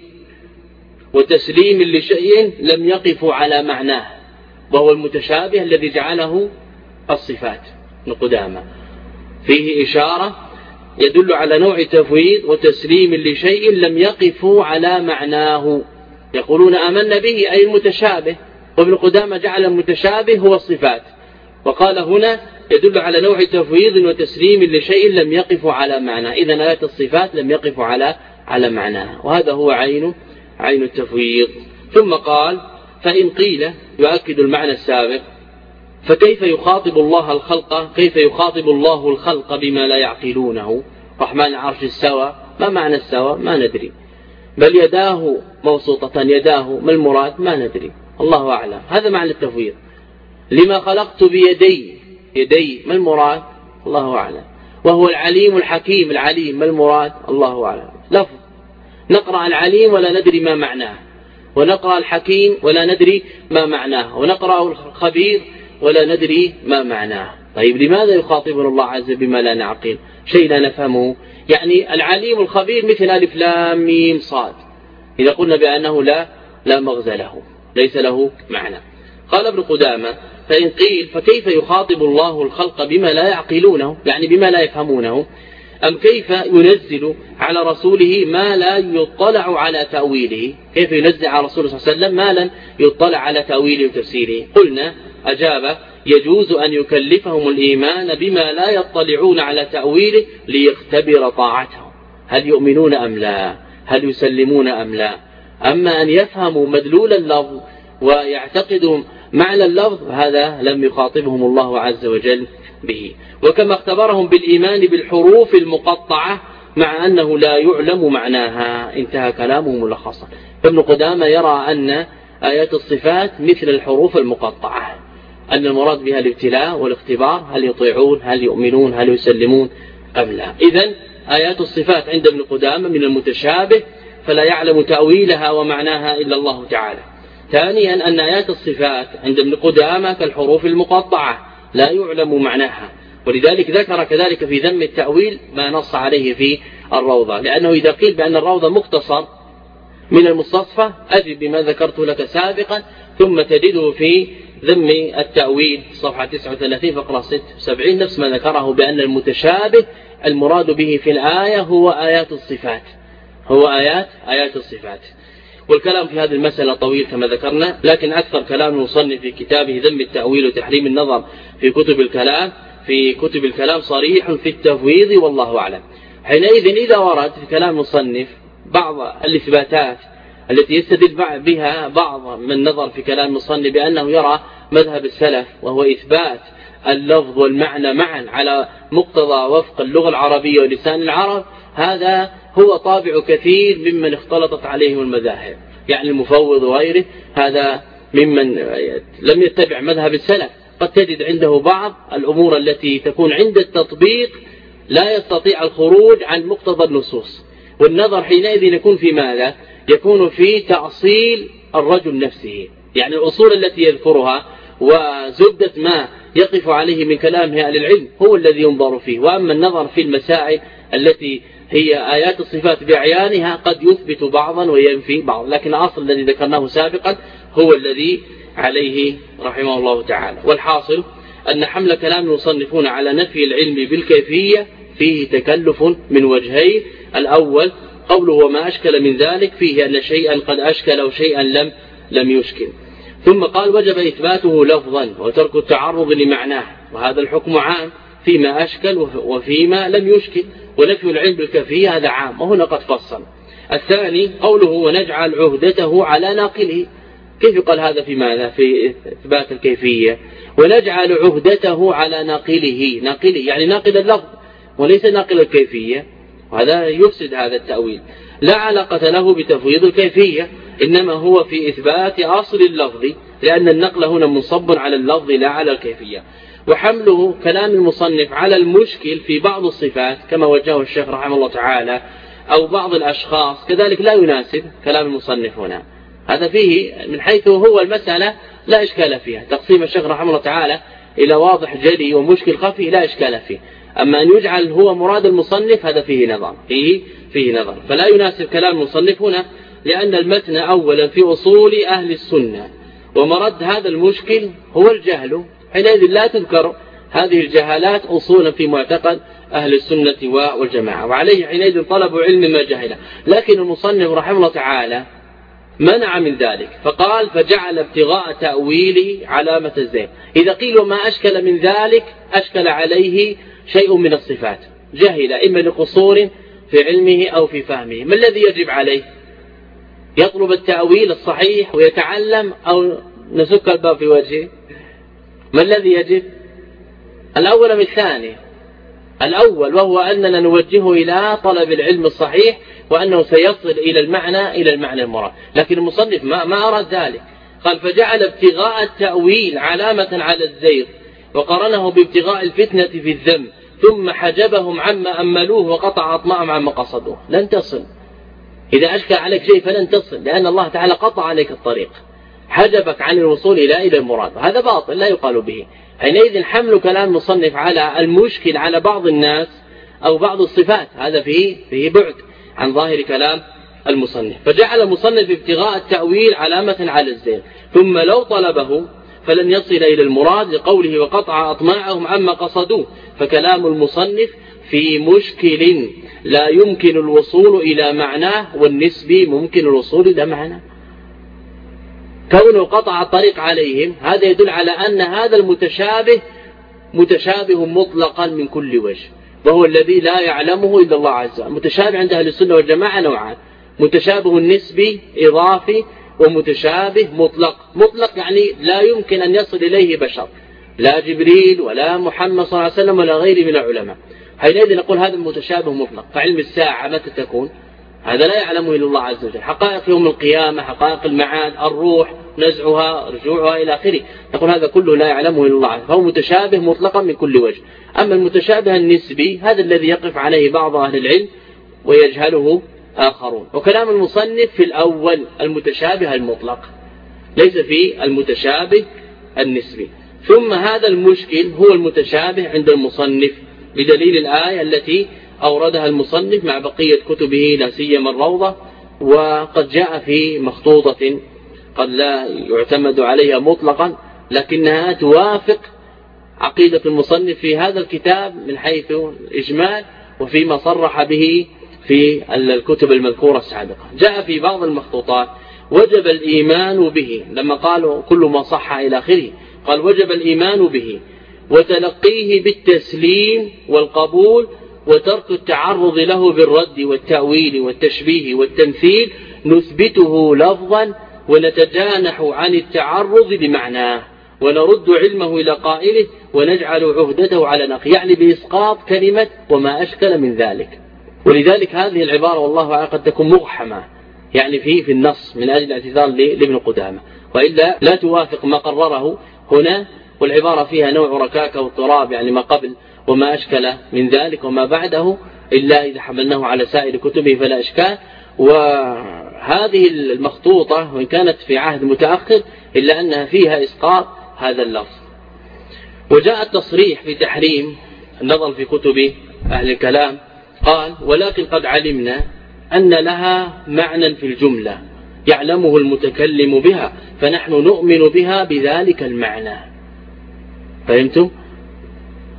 وتسليم لشيء لم يقف على معناه وهو المتشابه الذي جعله الصفات نقدامه فيه إشارة يدل على نوع تفويض وتسليم لشيء لم يقفوا على معناه. يقولون آمنا به أي المتشابه وابن قدامة جعل المتشابه هو الصفات. وقال هنا يدل على نوع تفويض وتسليم لشيء لم يقف على معناه. إذا آيات الصفات لم يقف على على معناه وهذا هو عين عين التفويض. ثم قال فإن قيل يؤكد المعنى السابق فكيف يخاطب الله الخلق؟ كيف يخاطب الله الخلق بما لا يعقلونه؟ رحمن عرش السوى ما معنى السوى ما ندري. بل يداه موسوطة يداه ما المراد؟ ما ندري. الله أعلم. هذا معنى التفويض. لما خلقت بيدي يدي ما المراد؟ الله أعلم. وهو العليم الحكيم العليم ما المراد؟ الله أعلم. لفظ. نقرأ العليم ولا ندري ما معناه. ونقرأ الحكيم ولا ندري ما معناه. ونقرأ الخبير ولا ندري ما معناه. طيب لماذا يخاطبنا الله عز بما لا نعقل؟ شيء لا نفهمه. يعني العليم الخبير مثل ألف لام ميم صاد. إذا قلنا بأنه لا لا مغزى له ليس له معنى. قال ابن قدامة فإن قيل فكيف يخاطب الله الخلق بما لا يعقلونه؟ يعني بما لا يفهمونه. أم كيف ينزل على رسوله ما لا يطلع على تأويله؟ كيف ينزل على رسوله صلى الله عليه وسلم ما لن يطلع على تأويله وتفسيره؟ قلنا أجاب يجوز أن يكلفهم الإيمان بما لا يطلعون على تأويله ليختبر طاعتهم. هل يؤمنون أم لا؟ هل يسلمون أم لا؟ أما أن يفهموا مدلول اللفظ ويعتقدوا معنى اللفظ هذا لم يخاطبهم الله عز وجل به. وكما اختبرهم بالإيمان بالحروف المقطعة مع أنه لا يعلم معناها. انتهى كلامه ملخصا. فابن قدامة يرى أن آيات الصفات مثل الحروف المقطعة. أن المراد بها الابتلاء والاختبار هل يطيعون هل يؤمنون هل يسلمون أم لا إذا آيات الصفات عند ابن قدامة من المتشابه فلا يعلم تأويلها ومعناها إلا الله تعالى. ثانيا أن آيات الصفات عند ابن قدامة كالحروف المقطعة لا يعلم معناها. ولذلك ذكر كذلك في ذم التأويل ما نص عليه في الروضة. لأنه إذا قيل بأن الروضة مختصر من المستصفى أجب بما ذكرت لك سابقا ثم تجده في ذم التأويل صفحة 39 فقرة 76 نفس ما ذكره بأن المتشابه المراد به في الآية هو آيات الصفات. هو آيات آيات الصفات. والكلام في هذه المسألة طويل كما ذكرنا لكن أكثر كلام المصنف في كتابه ذم التأويل وتحريم النظر في كتب الكلام في كتب الكلام صريح في التفويض والله أعلم. حينئذ إذا ورد في كلام المصنف بعض الإثباتات التي يستدل بها بعض من نظر في كلام المصنف بأنه يرى مذهب السلف وهو إثبات اللفظ والمعنى معا على مقتضى وفق اللغة العربية ولسان العرب. هذا هو طابع كثير ممن اختلطت عليهم المذاهب يعني المفوض وغيره. هذا ممن لم يتبع مذهب السلف. قد تجد عنده بعض الأمور التي تكون عند التطبيق لا يستطيع الخروج عن مقتضى النصوص. والنظر حينئذ يكون في ماذا؟ يكون في تأصيل الرجل نفسه. يعني الأصول التي يذكرها وزبدة ما يقف عليه من كلام أهل العلم هو الذي ينظر فيه. وأما النظر في المسائل التي هي آيات الصفات بعيانها قد يثبت بعضا وينفي بعض. لكن الأصل الذي ذكرناه سابقا هو الذي عليه رحمه الله تعالى. والحاصل أن حمل كلام المصنفون على نفي العلم بالكيفية فيه تكلف من وجهين. الأول قوله وما أشكل من ذلك فيه أن شيئا قد أشكل أو شيئا لم لم يشكل. ثم قال وجب إثباته لفظا وترك التعرض لمعناه. وهذا الحكم عام فيما أشكل وفيما لم يشكل ونفي العلم بالكفية هذا عام وهنا قد فصل. الثاني قوله ونجعل عهدته على ناقله. كيف يقال هذا في ماذا؟ في إثبات الكيفية. ونجعل عهدته على ناقله. ناقله يعني ناقل اللفظ وليس ناقل الكيفية. وهذا يفسد هذا التأويل. لا علاقة له بتفويض الكيفية إنما هو في إثبات أصل اللفظ لأن النقل هنا منصب على اللفظ لا على الكيفية. وحمله كلام المصنف على المشكل في بعض الصفات كما وجهه الشيخ رحمه الله تعالى أو بعض الأشخاص كذلك لا يناسب كلام المصنف هنا. هذا فيه من حيث هو المسألة لا إشكال فيها. تقسيم الشيخ رحمه الله تعالى إلى واضح جلي ومشكل خفي لا إشكال فيه. أما أن يجعل هو مراد المصنف هذا فيه نظر فيه, فيه نظر. فلا يناسب كلام المصنف هنا لأن المتن أولا في أصول أهل السنة ومرد هذا المشكل هو الجهل. حينئذ لا تذكر هذه الجهالات أصولا في معتقد أهل السنة والجماعة. وعليه حينئذ طلب علم ما جهله لكن المصنف رحمه الله تعالى منع من ذلك. فقال فجعل ابتغاء تأويل علامة الزين إذا قيل ما أشكل من ذلك؟ أشكل عليه شيء من الصفات. جهل إما لقصور في علمه أو في فهمه. ما الذي يجب عليه؟ يطلب التأويل الصحيح ويتعلم أو نسك الباب في وجهه؟ ما الذي يجب؟ الأول من الثاني؟ الأول وهو أننا نوجهه إلى طلب العلم الصحيح وأنه سيصل إلى المعنى إلى المعنى المراد. لكن المصنف ما, ما أراد ذلك. قال فجعل ابتغاء التأويل علامة على الزيغ. وقرنه بابتغاء الفتنة في الذنب ثم حجبهم عما أملوه وقطع أطماعهم عما قصدوه. لن تصل. إذا أشكى عليك شيء فلن تصل لأن الله تعالى قطع عليك الطريق. حجبك عن الوصول إلى إلى المراد. هذا باطل لا يقال به. حينئذ حمل كلام المصنف على المشكل على بعض الناس أو بعض الصفات. هذا فيه, فيه بعد عن ظاهر كلام المصنف. فجعل المصنف ابتغاء التأويل علامة على الزين. ثم لو طلبه فلن يصل إلى المراد لقوله وقطع أطماعهم عما قصدوه فكلام المصنف في مشكل لا يمكن الوصول إلى معناه والنسبي ممكن الوصول إلى معناه. كونه قطع الطريق عليهم هذا يدل على أن هذا المتشابه متشابه مطلقا من كل وجه وهو الذي لا يعلمه إلا الله عز وجل. متشابه عند أهل السنة والجماعة نوعان متشابه النسبي إضافي ومتشابه مطلق. مطلق يعني لا يمكن أن يصل إليه بشر. لا جبريل ولا محمد صلى الله عليه وسلم ولا غيره من العلماء. حينئذ نقول هذا المتشابه مطلق. فعلم الساعة متى تكون؟ هذا لا يعلمه إلا الله عز وجل. حقائق يوم القيامة حقائق المعاد الروح نزعها رجوعها إلى آخره. نقول هذا كله لا يعلمه إلا الله فهو متشابه مطلقا من كل وجه. أما المتشابه النسبي هذا الذي يقف عليه بعض أهل العلم ويجهله آخرون. وكلام المصنف في الأول المتشابه المطلق ليس في المتشابه النسبي. ثم هذا المشكل هو المتشابه عند المصنف بدليل الآية التي أوردها المصنف مع بقية كتبه لا سيما الروضة وقد جاء في مخطوطة قد لا يعتمد عليها مطلقا لكنها توافق عقيدة المصنف في هذا الكتاب من حيث الإجمال وفيما صرح به في الكتب المذكورة السابقة. جاء في بعض المخطوطات وجب الإيمان به. لما قالوا كل ما صح إلى آخره قال وجب الإيمان به وتلقيه بالتسليم والقبول وترك التعرض له بالرد والتأويل والتشبيه والتمثيل نثبته لفظا ونتجانح عن التعرض بمعناه ونرد علمه إلى قائله ونجعل عهدته على نقي. يعني بإسقاط كلمة وما أشكل من ذلك. ولذلك هذه العبارة والله أعلم قد تكون مغحمة. يعني في في النص من أجل الاعتذار لابن قدامة. وإلا لا توافق ما قرره هنا والعبارة فيها نوع ركاكة واضطراب يعني ما قبل وما أشكل من ذلك وما بعده إلا إذا حملناه على سائر كتبه فلا إشكال. وهذه المخطوطة وإن كانت في عهد متأخر إلا أنها فيها إسقاط هذا اللفظ. وجاء التصريح في تحريم النظر في كتب أهل الكلام قال ولكن قد علمنا أن لها معنى في الجملة يعلمه المتكلم بها فنحن نؤمن بها بذلك المعنى. فهمتم؟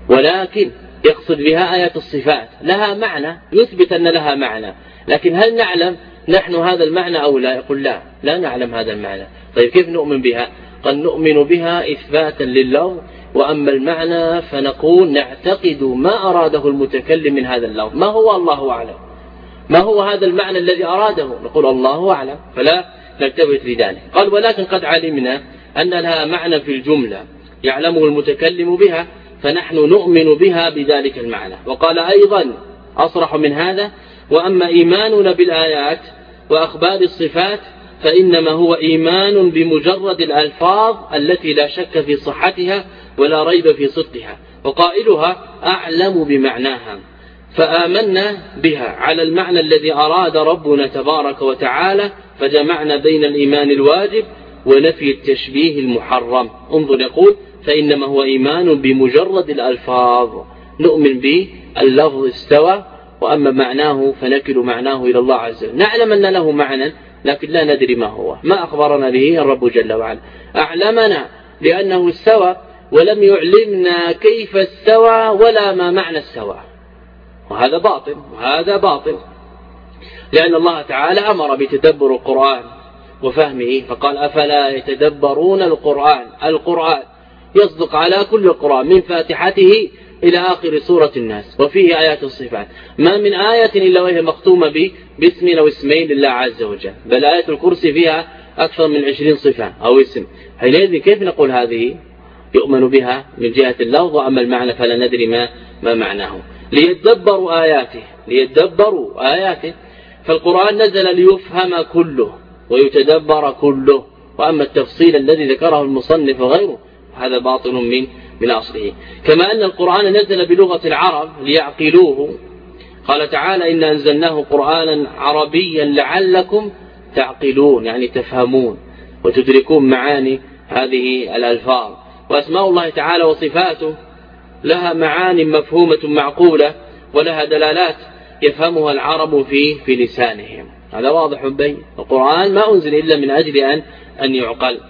ولكن يقصد بها آيات الصفات لها معنى يثبت أن لها معنى لكن هل نعلم نحن هذا المعنى أو لا؟ يقول لا لا نعلم هذا المعنى. طيب كيف نؤمن بها؟ قد نؤمن بها إثباتا لله وأما المعنى فنقول نعتقد ما أراده المتكلم من هذا اللفظ. ما هو الله أعلم؟ ما هو هذا المعنى الذي أراده؟ نقول الله أعلم فلا نلتفت لذلك. قال ولكن قد علمنا أن لها معنى في الجملة يعلمه المتكلم بها فنحن نؤمن بها بذلك المعنى. وقال أيضا أصرح من هذا وأما إيماننا بالآيات وأخبار الصفات فإنما هو إيمان بمجرد الألفاظ التي لا شك في صحتها ولا ريب في صدقها وقائلها أعلم بمعناها فآمنا بها على المعنى الذي أراد ربنا تبارك وتعالى فجمعنا بين الإيمان الواجب ونفي التشبيه المحرم. انظر يقول فإنما هو إيمان بمجرد الألفاظ. نؤمن به اللفظ استوى وأما معناه فنكل معناه إلى الله عز وجل. نعلم أن له معنى لكن لا ندري ما هو. ما أخبرنا به الرب جل وعلا. أعلمنا لأنه استوى ولم يعلمنا كيف استوى ولا ما معنى استوى. وهذا باطل وهذا باطل. لأن الله تعالى أمر بتدبر القرآن وفهمه فقال أفلا يتدبرون القرآن؟ القرآن يصدق على كل القرآن من فاتحته إلى آخر سورة الناس وفيه آيات الصفات. ما من آية إلا وهي مختومة باسم أو اسمين لله عز وجل. بل آية الكرسي فيها أكثر من عشرين صفة أو اسم. حينئذ كيف نقول هذه؟ يؤمن بها من جهة اللفظ وأما المعنى فلا ندري ما, ما معناه. ليدبروا آياته ليدبروا آياته. فالقرآن نزل ليفهم كله ويتدبر كله. وأما التفصيل الذي ذكره المصنف وغيره هذا باطل من من أصله. كما أن القرآن نزل بلغة العرب ليعقلوه. قال تعالى إن أنزلناه قرآنا عربيا لعلكم تعقلون يعني تفهمون وتدركون معاني هذه الألفاظ. وأسماء الله تعالى وصفاته لها معاني مفهومة معقولة ولها دلالات يفهمها العرب في في لسانهم. هذا واضح بين القرآن ما أنزل إلا من أجل أن أن يعقل.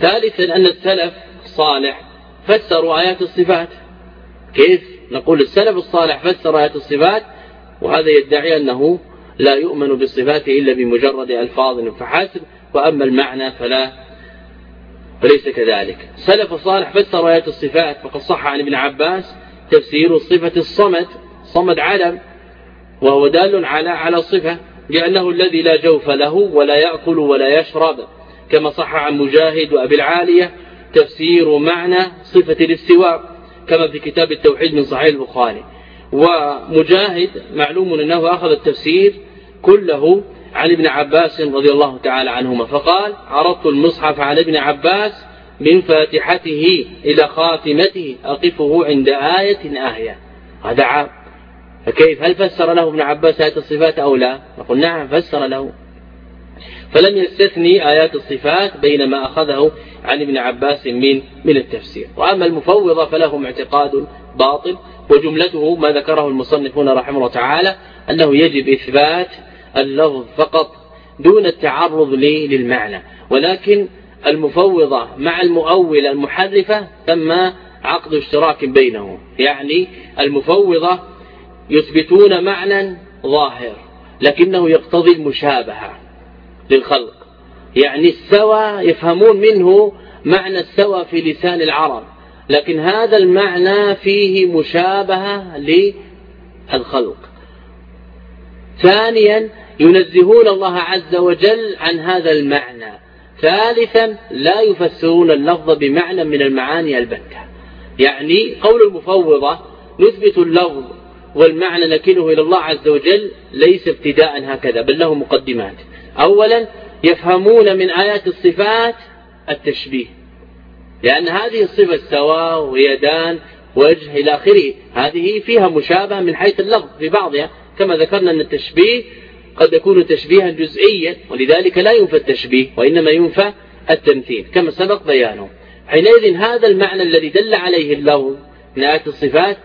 ثالثا أن السلف الصالح فسروا آيات الصفات. كيف؟ نقول السلف الصالح فسر آيات الصفات وهذا يدعي أنه لا يؤمن بالصفات إلا بمجرد ألفاظ فحسب وأما المعنى فلا فليس كذلك. سلف الصالح فسر آيات الصفات فقد صح عن ابن عباس تفسير صفة الصمد صمد علم وهو دال على على الصفة لأنه الذي لا جوف له ولا يأكل ولا يشرب. كما صح عن مجاهد وأبي العالية تفسير معنى صفة الاستواء كما في كتاب التوحيد من صحيح البخاري. ومجاهد معلوم أنه أخذ التفسير كله عن ابن عباس رضي الله تعالى عنهما فقال عرضت المصحف على ابن عباس من فاتحته إلى خاتمته أقفه عند آية آية. هذا عام. فكيف؟ هل فسر له ابن عباس آية الصفات أو لا؟ نقول نعم فسر له. فلم يستثني آيات الصفات بينما أخذه عن ابن عباس من من التفسير. وأما المفوضة فلهم اعتقاد باطل وجملته ما ذكره المصنفون رحمه الله تعالى أنه يجب إثبات اللفظ فقط دون التعرض للمعنى. ولكن المفوضة مع المؤولة المحرفة تم عقد اشتراك بينهم. يعني المفوضة يثبتون معنى ظاهر لكنه يقتضي المشابهة للخلق. يعني السوى يفهمون منه معنى السوى في لسان العرب لكن هذا المعنى فيه مشابهة للخلق. ثانيا ينزهون الله عز وجل عن هذا المعنى. ثالثا لا يفسرون اللفظ بمعنى من المعاني البتة. يعني قول المفوضة نثبت اللفظ والمعنى نكله إلى الله عز وجل ليس ابتداء هكذا بل له مقدمات. أولا يفهمون من آيات الصفات التشبيه. لأن هذه الصفة سواء ويدان وجه إلى آخره هذه فيها مشابهة من حيث اللفظ في بعضها. كما ذكرنا أن التشبيه قد يكون تشبيها جزئيا ولذلك لا ينفى التشبيه وإنما ينفى التمثيل كما سبق بيانه. حينئذ هذا المعنى الذي دل عليه اللفظ من آيات الصفات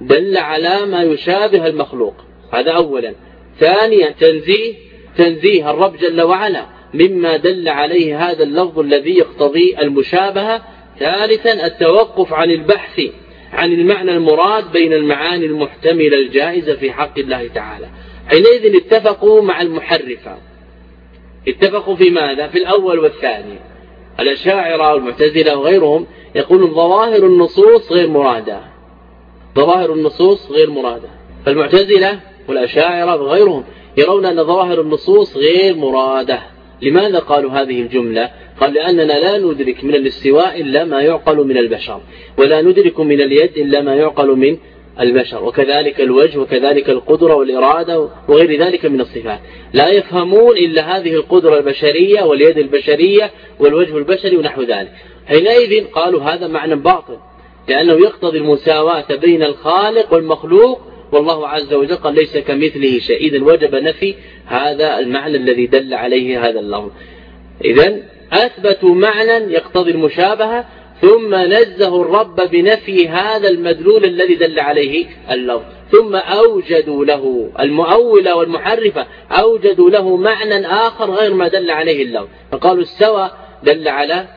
دل على ما يشابه المخلوق. هذا أولا. ثانيا تنزيه تنزيه الرب جل وعلا مما دل عليه هذا اللفظ الذي يقتضي المشابهة. ثالثا التوقف عن البحث عن المعنى المراد بين المعاني المحتملة الجائزة في حق الله تعالى. حينئذ اتفقوا مع المحرفة. اتفقوا في ماذا؟ في الأول والثاني. الأشاعرة والمعتزلة وغيرهم يقولون ظواهر النصوص غير مرادة. ظواهر النصوص غير مرادة. فالمعتزلة والأشاعرة وغيرهم يرون أن ظواهر النصوص غير مرادة. لماذا قالوا هذه الجملة؟ قال لأننا لا ندرك من الاستواء إلا ما يعقل من البشر ولا ندرك من اليد إلا ما يعقل من البشر وكذلك الوجه وكذلك القدرة والإرادة وغير ذلك من الصفات. لا يفهمون إلا هذه القدرة البشرية واليد البشرية والوجه البشري ونحو ذلك. حينئذ قالوا هذا معنى باطل لأنه يقتضي المساواة بين الخالق والمخلوق والله عز وجل قال ليس كمثله شيء إذا وجب نفي هذا المعنى الذي دل عليه هذا اللفظ. إذا أثبتوا معنى يقتضي المشابهة ثم نزه الرب بنفي هذا المدلول الذي دل عليه اللفظ. ثم أوجدوا له المؤولة والمحرفة أوجدوا له معنى آخر غير ما دل عليه اللفظ. فقالوا السوى دل على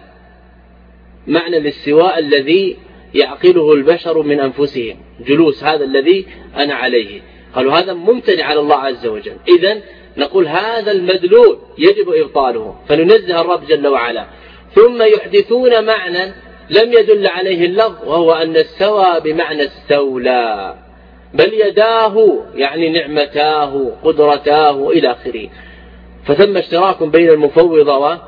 معنى الاستواء الذي يعقله البشر من أنفسهم جلوس هذا الذي أنا عليه. قالوا هذا ممتنع على الله عز وجل. إذا نقول هذا المدلول يجب إبطاله. فننزه الرب جل وعلا. ثم يحدثون معنى لم يدل عليه اللفظ وهو أن استوى بمعنى استولى بل يداه يعني نعمتاه قدرتاه إلى آخره. فثم اشتراك بين المفوضة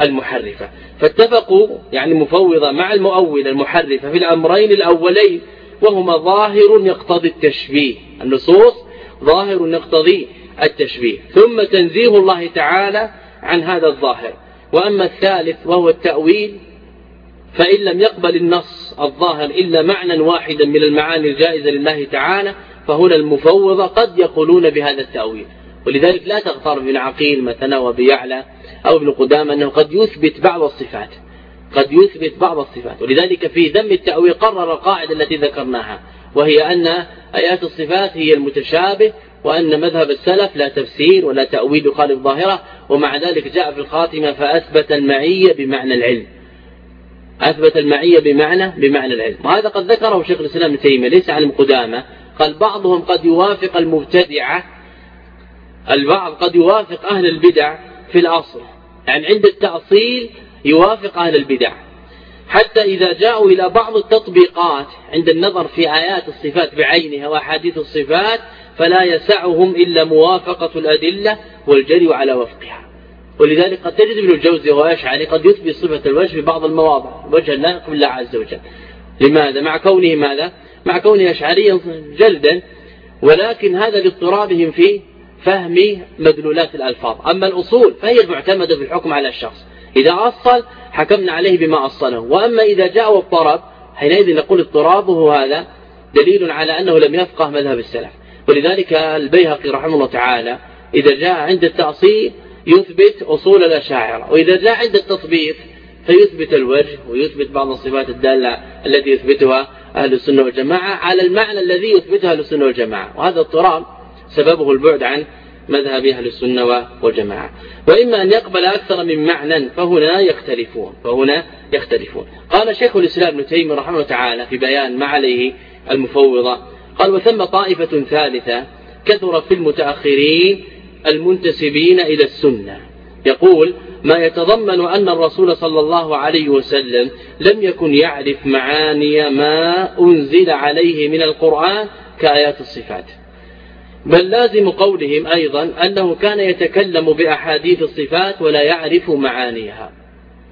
والمحرفة فاتفقوا يعني مفوضة مع المؤولة المحرفة في الأمرين الأولين وهما ظاهر يقتضي التشبيه. النصوص ظاهر يقتضي التشبيه. ثم تنزيه الله تعالى عن هذا الظاهر. وأما الثالث وهو التأويل فإن لم يقبل النص الظاهر إلا معنى واحدا من المعاني الجائزة لله تعالى فهنا المفوضة قد يقولون بهذا التأويل. ولذلك لا تغتر بن عقيل مثلا وبيعلى أو ابن قدامة أنه قد يثبت بعض الصفات. قد يثبت بعض الصفات. ولذلك في ذم التأويل قرر القاعدة التي ذكرناها وهي أن آيات الصفات هي المتشابه وأن مذهب السلف لا تفسير ولا تأويل يخالف ظاهرة ومع ذلك جاء في الخاتمة فأثبت المعية بمعنى العلم. أثبت المعية بمعنى بمعنى العلم. وهذا قد ذكره شيخ الإسلام ابن تيمية ليس عن القدامى قال بعضهم قد يوافق المبتدعة البعض قد يوافق أهل البدع في الأصل. يعني عند التأصيل يوافق أهل البدع. حتى إذا جاءوا إلى بعض التطبيقات عند النظر في آيات الصفات بعينها وأحاديث الصفات فلا يسعهم إلا موافقة الأدلة والجري على وفقها. ولذلك قد تجد ابن الجوزي وهو أشعري قد يثبت صفة الوجه في بعض المواضع وجه لا يقبل الله عز وجل. لماذا؟ مع كونه ماذا؟ مع كونه أشعريا جلدا ولكن هذا لاضطرابهم في فهم مدلولات الألفاظ. أما الأصول فهي المعتمدة في الحكم على الشخص. إذا أصل حكمنا عليه بما أصله. وأما إذا جاء واضطرب حينئذ نقول اضطرابه هذا دليل على أنه لم يفقه مذهب السلف. ولذلك البيهقي رحمه الله تعالى إذا جاء عند التأصيل يثبت أصول الأشاعرة وإذا جاء عند التطبيق فيثبت الوجه ويثبت بعض الصفات الدالة التي يثبتها أهل السنة والجماعة على المعنى الذي يثبتها أهل السنة والجماعة وهذا اضطراب سببه البعد عن مذهب أهل السنة والجماعة. وإما أن يقبل أكثر من معنى فهنا يختلفون فهنا يختلفون. قال شيخ الإسلام ابن تيمية رحمه الله تعالى في بيان ما عليه المفوضة قال وثم طائفة ثالثة كثر في المتأخرين المنتسبين إلى السنة. يقول ما يتضمن أن الرسول صلى الله عليه وسلم لم يكن يعرف معاني ما أنزل عليه من القرآن كآيات الصفات. بل لازم قولهم أيضا أنه كان يتكلم بأحاديث الصفات ولا يعرف معانيها.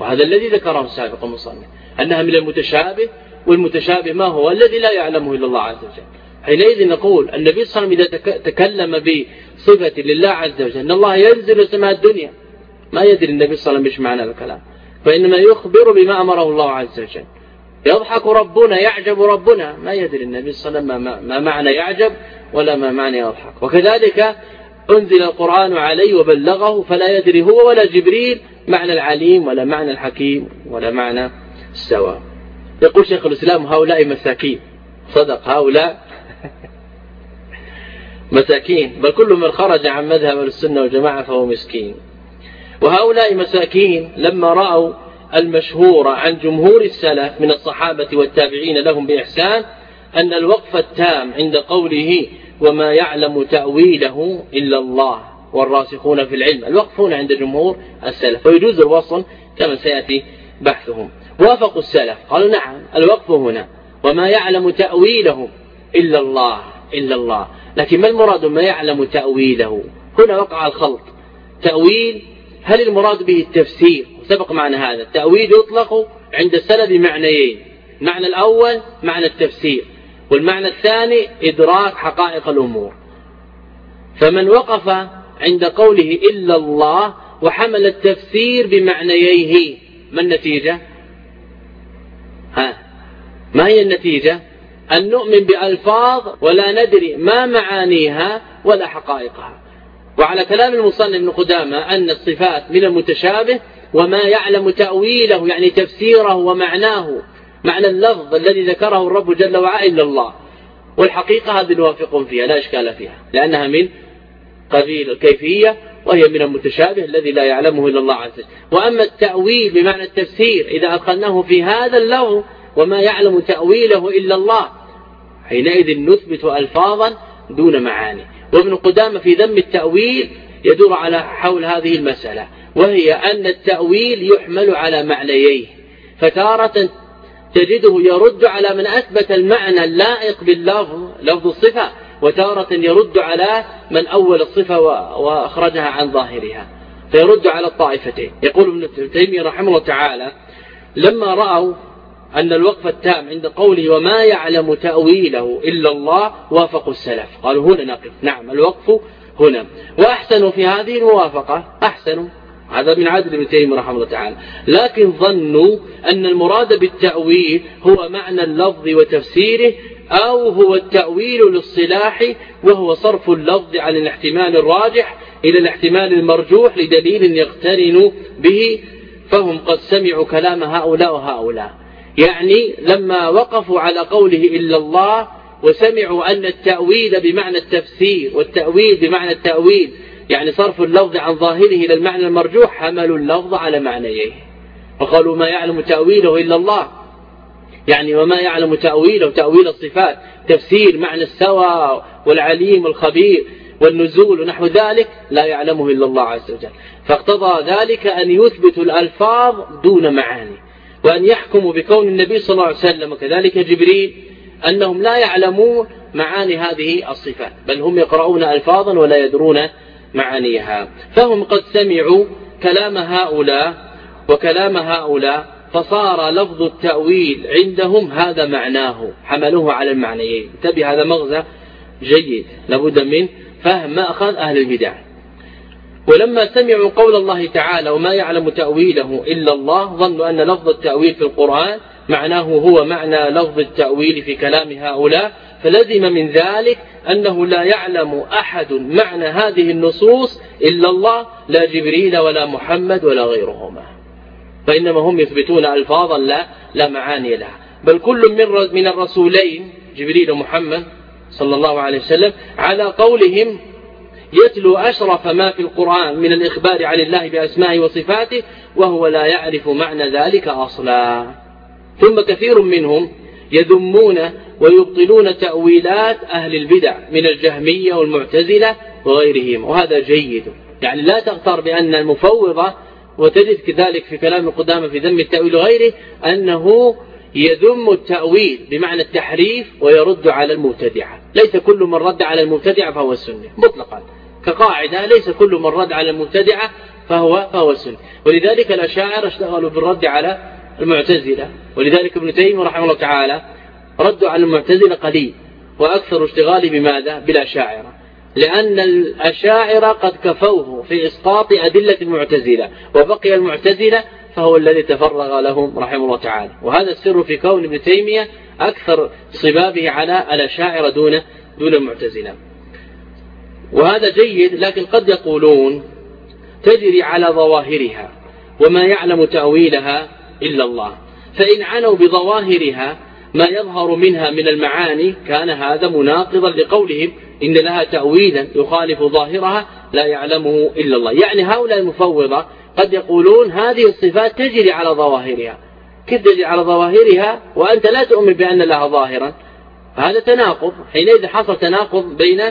وهذا الذي ذكره السابق المصنف أنها من المتشابه والمتشابه ما هو؟ الذي لا يعلمه إلا الله عز وجل. حينئذ نقول النبي صلى الله عليه وسلم إذا تكلم بصفة لله عز وجل أن الله ينزل سماء الدنيا ما يدري النبي صلى الله عليه وسلم إيش معنى الكلام. فإنما يخبر بما أمره الله عز وجل. يضحك ربنا يعجب ربنا ما يدري النبي صلى الله عليه وسلم ما معنى يعجب ولا ما معنى يضحك. وكذلك أنزل القرآن عليه وبلغه فلا يدري هو ولا جبريل معنى العليم ولا معنى الحكيم ولا معنى السواء. يقول شيخ الإسلام هؤلاء مساكين. صدق هؤلاء مساكين بل كل من خرج عن مذهب السنة والجماعة فهو مسكين. وهؤلاء مساكين لما رأوا المشهور عن جمهور السلف من الصحابة والتابعين لهم بإحسان أن الوقف التام عند قوله وما يعلم تأويله إلا الله والراسخون في العلم الوقف هنا عند جمهور السلف ويجوز الوصل كما سيأتي بحثهم. وافقوا السلف قالوا نعم الوقف هنا وما يعلم تأويله إلا الله إلا الله. لكن ما المراد ما يعلم تأويله؟ هنا وقع الخلط. تأويل هل المراد به التفسير؟ سبق معنى هذا. التأويل يطلق عند السلف بمعنيين معنى الأول معنى التفسير. والمعنى الثاني إدراك حقائق الأمور. فمن وقف عند قوله إلا الله وحمل التفسير بمعنييه ما النتيجة؟ ها؟ ما هي النتيجة؟ أن نؤمن بألفاظ ولا ندري ما معانيها ولا حقائقها. وعلى كلام المصنف ابن قدامة أن الصفات من المتشابه وما يعلم تأويله يعني تفسيره ومعناه معنى اللفظ الذي ذكره الرب جل وعلا إلا الله. والحقيقة هذه نوافق فيها لا إشكال فيها لأنها من قبيل الكيفية وهي من المتشابه الذي لا يعلمه إلا الله عز وجل. وأما التأويل بمعنى التفسير إذا أدخلناه في هذا اللغو وما يعلم تأويله إلا الله. حينئذ نثبت ألفاظا دون معاني. وابن قدامة في ذم التأويل يدور على حول هذه المسألة وهي أن التأويل يحمل على معنييه. فتارة تجده يرد على من أثبت المعنى اللائق باللفظ لفظ الصفة وتارة يرد على من أول الصفة وأخرجها عن ظاهرها. فيرد على الطائفتين. يقول ابن تيمية رحمه الله تعالى لما رأوا أن الوقف التام عند قوله وما يعلم تأويله إلا الله وافقوا السلف. قالوا هنا نقف. نعم الوقف هنا. وأحسنوا في هذه الموافقة أحسنوا هذا من عدل ابن تيمية رحمه الله تعالى. لكن ظنوا أن المراد بالتأويل هو معنى اللفظ وتفسيره أو هو التأويل للصلاح وهو صرف اللفظ عن الاحتمال الراجح إلى الاحتمال المرجوح لدليل يقترن به. فهم قد سمعوا كلام هؤلاء وهؤلاء. يعني لما وقفوا على قوله إلا الله وسمعوا أن التأويل بمعنى التفسير والتأويل بمعنى التأويل يعني صرف اللفظ عن ظاهره إلى المعنى المرجوح حملوا اللفظ على معنيه وقالوا ما يعلم تأويله إلا الله. يعني وما يعلم تأويله تأويل الصفات تفسير معنى السوى والعليم الخبير والنزول ونحو ذلك لا يعلمه إلا الله عز وجل. فاقتضى ذلك أن يثبت الألفاظ دون معاني. وأن يحكموا بكون النبي صلى الله عليه وسلم وكذلك جبريل أنهم لا يعلمون معاني هذه الصفات بل هم يقرؤون ألفاظا ولا يدرون معانيها. فهم قد سمعوا كلام هؤلاء وكلام هؤلاء فصار لفظ التأويل عندهم هذا معناه حملوه على المعنيين. انتبه هذا مغزى جيد لابد من فهم مأخذ أهل البدع. ولما سمعوا قول الله تعالى وما يعلم تأويله إلا الله ظنوا أن لفظ التأويل في القرآن معناه هو معنى لفظ التأويل في كلام هؤلاء فلزم من ذلك أنه لا يعلم أحد معنى هذه النصوص إلا الله لا جبريل ولا محمد ولا غيرهما. فإنما هم يثبتون ألفاظا لا, لا معاني لها. بل كل من من الرسولين جبريل ومحمد صلى الله عليه وسلم على قولهم يتلو أشرف ما في القرآن من الإخبار عن الله بأسمائه وصفاته وهو لا يعرف معنى ذلك أصلا. ثم كثير منهم يذمون ويبطلون تأويلات أهل البدع من الجهمية والمعتزلة وغيرهم وهذا جيد. يعني لا تغتر بأن المفوضة وتجد كذلك في كلام القدامى في ذم التأويل وغيره أنه يذم التأويل بمعنى التحريف ويرد على المبتدعة. ليس كل من رد على المبتدعة فهو السنة مطلقا. كقاعدة ليس كل من رد على المبتدعة فهو فهو السنة ولذلك الأشاعر اشتغلوا بالرد على المعتزلة. ولذلك ابن تيمية رحمه الله تعالى ردوا على المعتزلة قليل وأكثر اشتغاله بماذا؟ بالأشاعرة. لأن الأشاعرة قد كفوه في إسقاط أدلة المعتزلة وبقي المعتزلة فهو الذي تفرغ لهم رحمه الله تعالى. وهذا السر في كون ابن تيمية أكثر صبابه على الأشاعرة دون دون المعتزلة. وهذا جيد لكن قد يقولون تجري على ظواهرها وما يعلم تأويلها إلا الله. فإن عنوا بظواهرها ما يظهر منها من المعاني كان هذا مناقضا لقولهم إن لها تأويلا يخالف ظاهرها لا يعلمه إلا الله. يعني هؤلاء المفوضة قد يقولون هذه الصفات تجري على ظواهرها. كيف تجري على ظواهرها وأنت لا تؤمن بأن لها ظاهرا؟ فهذا تناقض. حينئذ حصل تناقض بين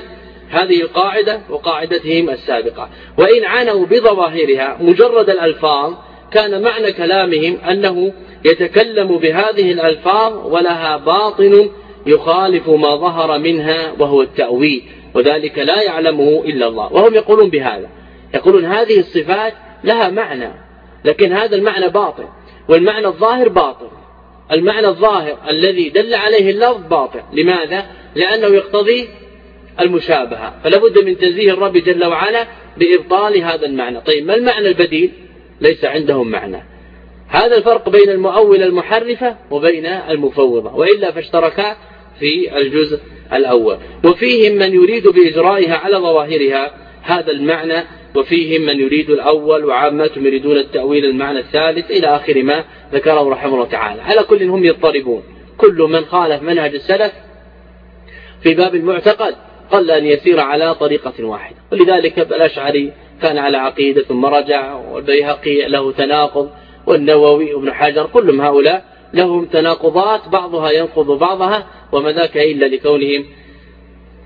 هذه القاعدة وقاعدتهم السابقة. وإن عنوا بظواهرها مجرد الألفاظ كان معنى كلامهم أنه يتكلم بهذه الألفاظ ولها باطن يخالف ما ظهر منها وهو التأويل. وذلك لا يعلمه إلا الله. وهم يقولون بهذا. يقولون هذه الصفات لها معنى لكن هذا المعنى باطل والمعنى الظاهر باطل المعنى الظاهر الذي دل عليه اللفظ باطل لماذا؟ لأنه يقتضي المشابهة. فلا بد من تنزيه الرب جل وعلا بإبطال هذا المعنى. طيب ما المعنى البديل؟ ليس عندهم معنى. هذا الفرق بين المؤولة المحرفة وبين المفوضة وإلا فاشتركا في الجزء الأول. وفيهم من يريد بإجرائها على ظواهرها هذا المعنى وفيهم من يريد الأول وعامتهم يريدون التأويل المعنى الثالث إلى آخر ما ذكره رحمه الله تعالى. على كل هم يضطربون. كل من خالف منهج السلف في باب المعتقد. قل أن يسير على طريقة واحدة. ولذلك الأشعري كان على عقيدة ثم رجع والبيهقي له تناقض والنووي وابن حجر كلهم هؤلاء لهم تناقضات بعضها ينقض بعضها وما ذاك إلا لكونهم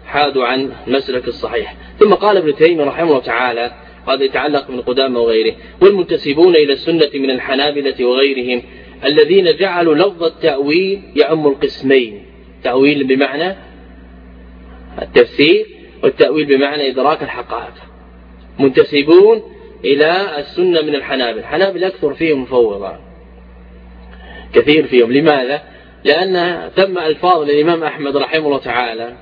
حادوا عن المسلك الصحيح. ثم قال ابن تيمية رحمه الله تعالى هذا يتعلق من قدامة وغيره والمنتسبون إلى السنة من الحنابلة وغيرهم الذين جعلوا لفظ التأويل يعم القسمين. تأويل بمعنى التفسير والتأويل بمعنى إدراك الحقائق. منتسبون إلى السنة من الحنابل. الحنابل أكثر فيهم مفوضة. كثير فيهم. لماذا؟ لأن ثم ألفاظ للإمام أحمد رحمه الله تعالى.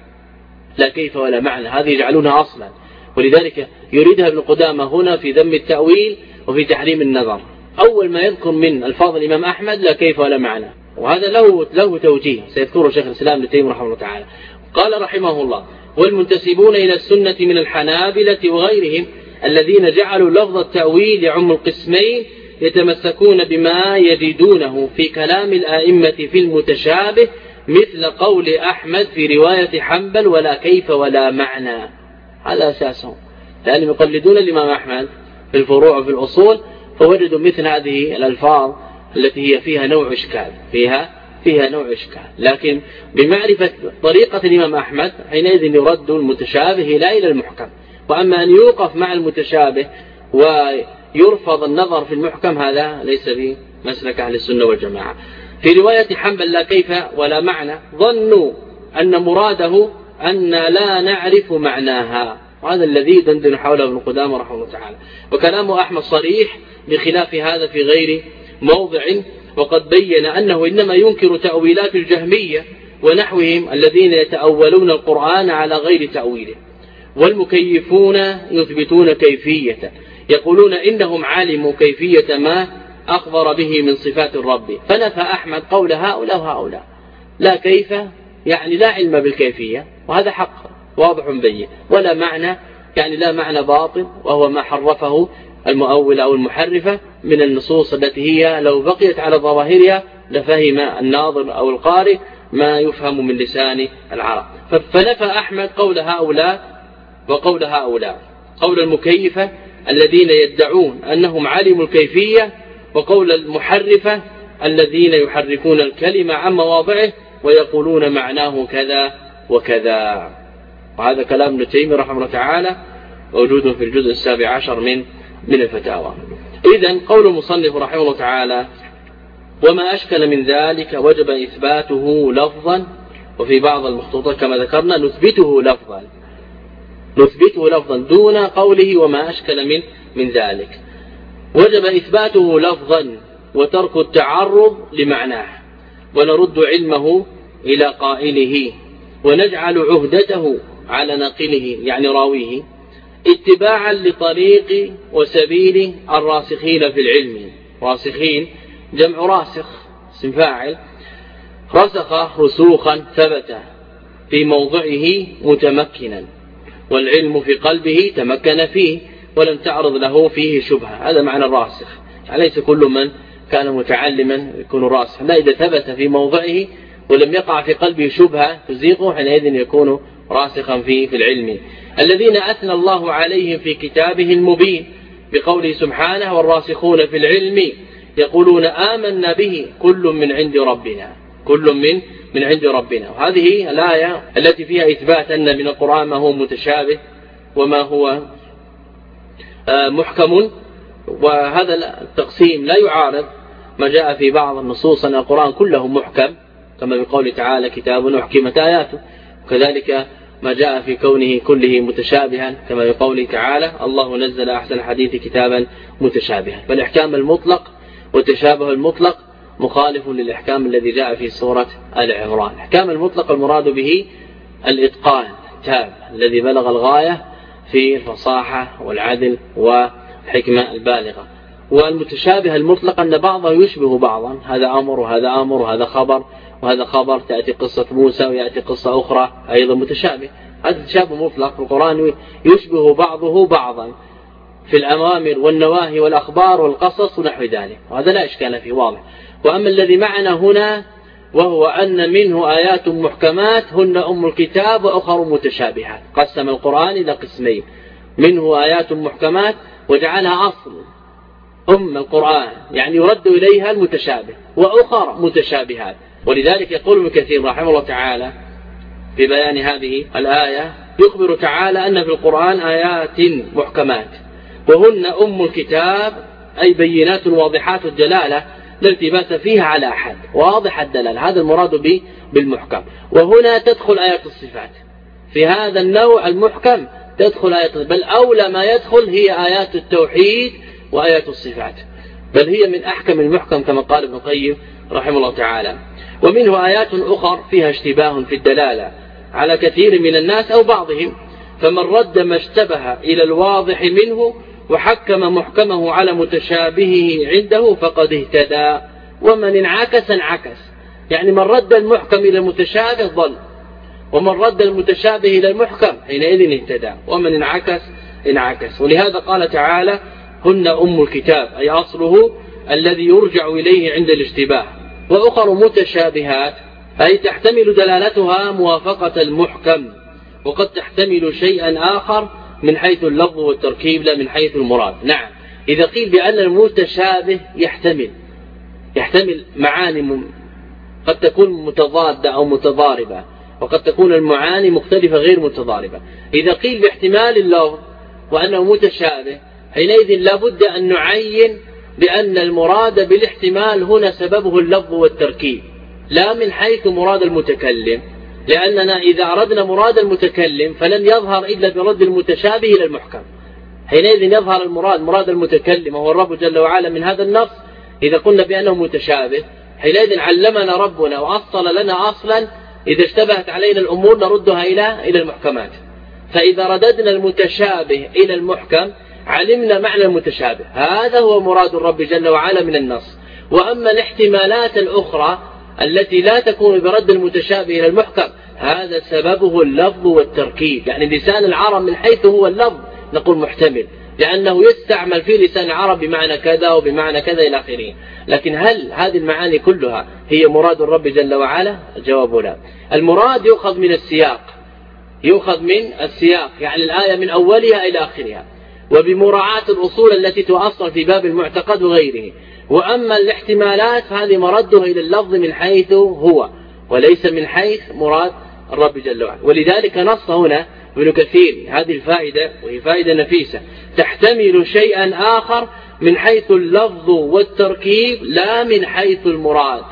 لا كيف ولا معنى. هذه يجعلونها أصلا. ولذلك يريدها ابن قدامة هنا في ذم التأويل وفي تحريم النظر. أول ما يذكر من ألفاظ الإمام أحمد لا كيف ولا معنى. وهذا له له توجيه. سيذكره شيخ الإسلام ابن تيمية رحمه الله تعالى. قال رحمه الله والمنتسبون إلى السنة من الحنابلة وغيرهم الذين جعلوا لفظ التأويل يعم القسمين يتمسكون بما يجدونه في كلام الآئمة في المتشابه مثل قول أحمد في رواية حنبل ولا كيف ولا معنى هذا أساسهم لأنهم يقلدون الإمام أحمد في الفروع وفي الأصول فوجدوا مثل هذه الألفاظ التي هي فيها نوع إشكال فيها فيها نوع إشكال. لكن بمعرفة طريقة الإمام أحمد حينئذ يرد المتشابه لا إلى المحكم. وأما أن يوقف مع المتشابه ويرفض النظر في المحكم هذا ليس في مسلك أهل السنة والجماعة. في رواية حنبل لا كيف ولا معنى ظنوا أن مراده أن لا نعرف معناها. وهذا الذي دندن حوله ابن قدامة رحمه الله تعالى. وكلام أحمد صريح بخلاف هذا في غير موضع وقد بين أنه إنما ينكر تأويلات الجهمية ونحوهم الذين يتأولون القرآن على غير تأويله. والمكيفون يثبتون كيفية يقولون إنهم علموا كيفية ما أخبر به من صفات الرب. فنفى أحمد قول هؤلاء وهؤلاء. لا كيف؟ يعني لا علم بالكيفية. وهذا حق واضح بين. ولا معنى يعني لا معنى باطل وهو ما حرفه المؤول أو المحرفة من النصوص التي هي لو بقيت على ظواهرها لفهم الناظر أو القارئ ما يفهم من لسان العرب. فنفى أحمد قول هؤلاء وقول هؤلاء. قول المكيفة الذين يدعون أنهم علموا الكيفية وقول المحرفة الذين يحرفون الكلمة عن مواضعه ويقولون معناه كذا وكذا. وهذا كلام ابن تيمية رحمه الله تعالى موجود في الجزء السابع عشر من من الفتاوى. إذا قول المصنف رحمه الله تعالى وما أشكل من ذلك وجب إثباته لفظا وفي بعض المخطوطات كما ذكرنا نثبته لفظا نثبته لفظا دون قوله وما أشكل من من ذلك وجب إثباته لفظا وترك التعرض لمعناه. ونرد علمه إلى قائله. ونجعل عهدته على ناقله يعني راويه. اتباعا لطريق وسبيل الراسخين في العلم. راسخين جمع راسخ اسم فاعل. رسخ رسوخا ثبت في موضعه متمكنا والعلم في قلبه تمكن فيه ولم تعرض له فيه شبهة. هذا معنى الراسخ. ليس كل من كان متعلما يكون راسخا؟ لا إذا ثبت في موضعه ولم يقع في قلبه شبهة تزيقه حينئذ يكون راسخا فيه في العلم. الذين أثنى الله عليهم في كتابه المبين بقوله سبحانه والراسخون في العلم يقولون آمنا به كل من عند ربنا كل من من عند ربنا. وهذه الآية التي فيها إثبات أن من القرآن ما هو متشابه وما هو آه، محكم. وهذا التقسيم لا يعارض ما جاء في بعض النصوص أن القرآن كله محكم كما بقول تعالى كتاب أحكمت آياته. وكذلك ما جاء في كونه كله متشابها كما بقوله تعالى الله نزل أحسن الحديث كتابا متشابها. فالإحكام المطلق والتشابه المطلق مخالف للإحكام الذي جاء في سورة آل عمران الإحكام المطلق المراد به الإتقان تام الذي بلغ الغاية في الفصاحة والعدل والحكمة البالغة. والمتشابه المطلق أن بعضه يشبه بعضا هذا أمر وهذا أمر وهذا خبر. وهذا خبر تأتي قصة موسى ويأتي قصة أخرى أيضا متشابه. هذا تشابه مطلق. القرآن يشبه بعضه بعضا في الأوامر والنواهي والأخبار والقصص ونحو ذلك وهذا لا إشكال فيه واضح. وأما الذي معنا هنا وهو أن منه آيات محكمات هن أم الكتاب وأخر متشابهات. قسم القرآن إلى قسمين. منه آيات محكمات وجعلها أصل أم القرآن يعني يرد إليها المتشابه وأخر متشابهات. ولذلك يقول ابن كثير رحمه الله تعالى في بيان هذه الآية يخبر تعالى أن في القرآن آيات محكمات وهن أم الكتاب أي بينات واضحات الدلالة لا التباس فيها على أحد واضح الدلالة هذا المراد به بالمحكم. وهنا تدخل آيات الصفات في هذا النوع المحكم تدخل آيات بل أولى ما يدخل هي آيات التوحيد وآيات الصفات. بل هي من أحكم المحكم كما قال ابن القيم رحمه الله تعالى. ومنه آيات أخر فيها اشتباه في الدلالة على كثير من الناس أو بعضهم فمن رد ما اشتبه إلى الواضح منه وحكم محكمه على متشابهه عنده فقد اهتدى ومن انعكس انعكس. يعني من رد المحكم إلى المتشابه ضل ومن رد المتشابه إلى المحكم حينئذ اهتدى ومن انعكس انعكس. ولهذا قال تعالى هن أم الكتاب أي أصله الذي يرجع إليه عند الاشتباه. وأخر متشابهات أي تحتمل دلالتها موافقة المحكم. وقد تحتمل شيئا آخر من حيث اللفظ والتركيب لا من حيث المراد. نعم. إذا قيل بأن المتشابه يحتمل يحتمل معاني قد تكون متضادة أو متضاربة وقد تكون المعاني مختلفة غير متضاربة. إذا قيل باحتمال اللفظ وأنه متشابه حينئذ لابد أن نعين بأن المراد بالاحتمال هنا سببه اللفظ والتركيب. لا من حيث مراد المتكلم لأننا إذا أردنا مراد المتكلم فلن يظهر إلا برد المتشابه إلى المحكم. حينئذ يظهر المراد مراد المتكلم وهو الرب جل وعلا من هذا النص إذا قلنا بأنه متشابه. حينئذ علمنا ربنا وأصل لنا أصلا إذا اشتبهت علينا الأمور نردها إلى إلى المحكمات. فإذا رددنا المتشابه إلى المحكم علمنا معنى المتشابه. هذا هو مراد الرب جل وعلا من النص. وأما الاحتمالات الأخرى التي لا تكون برد المتشابه إلى المحكم هذا سببه اللفظ والتركيب. يعني لسان العرب من حيث هو اللفظ نقول محتمل لأنه يستعمل في لسان العرب بمعنى كذا وبمعنى كذا إلى آخره. لكن هل هذه المعاني كلها هي مراد الرب جل وعلا؟ الجواب لا. المراد يؤخذ من السياق. يؤخذ من السياق. يعني الآية من أولها إلى آخرها. وبمراعاة الأصول التي تؤصل في باب المعتقد وغيره. وأما الاحتمالات فهذه مرده إلى اللفظ من حيث هو وليس من حيث مراد الرب جل وعلا. ولذلك نص هنا ابن كثير هذه الفائدة وهي فائدة نفيسة. تحتمل شيئا آخر من حيث اللفظ والتركيب لا من حيث المراد.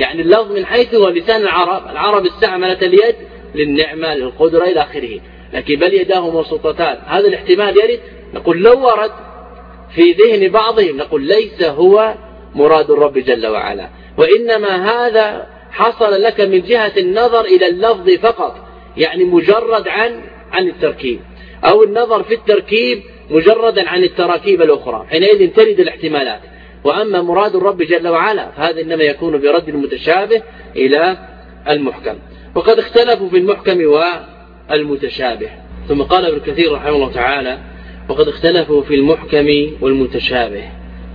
يعني اللفظ من حيث هو لسان العرب. العرب استعملت اليد للنعمة للقدرة إلى آخره. لكن بل يداه مبسوطتان هذا الاحتمال يرد نقول لو ورد في ذهن بعضهم نقول ليس هو مراد الرب جل وعلا. وإنما هذا حصل لك من جهة النظر إلى اللفظ فقط يعني مجرد عن عن التركيب. أو النظر في التركيب مجردا عن التراكيب الأخرى. حينئذ ترد الاحتمالات. وأما مراد الرب جل وعلا فهذا إنما يكون برد المتشابه إلى المحكم. وقد اختلفوا في المحكم والمتشابه. ثم قال ابن كثير رحمه الله تعالى وقد اختلفوا في المحكم والمتشابه.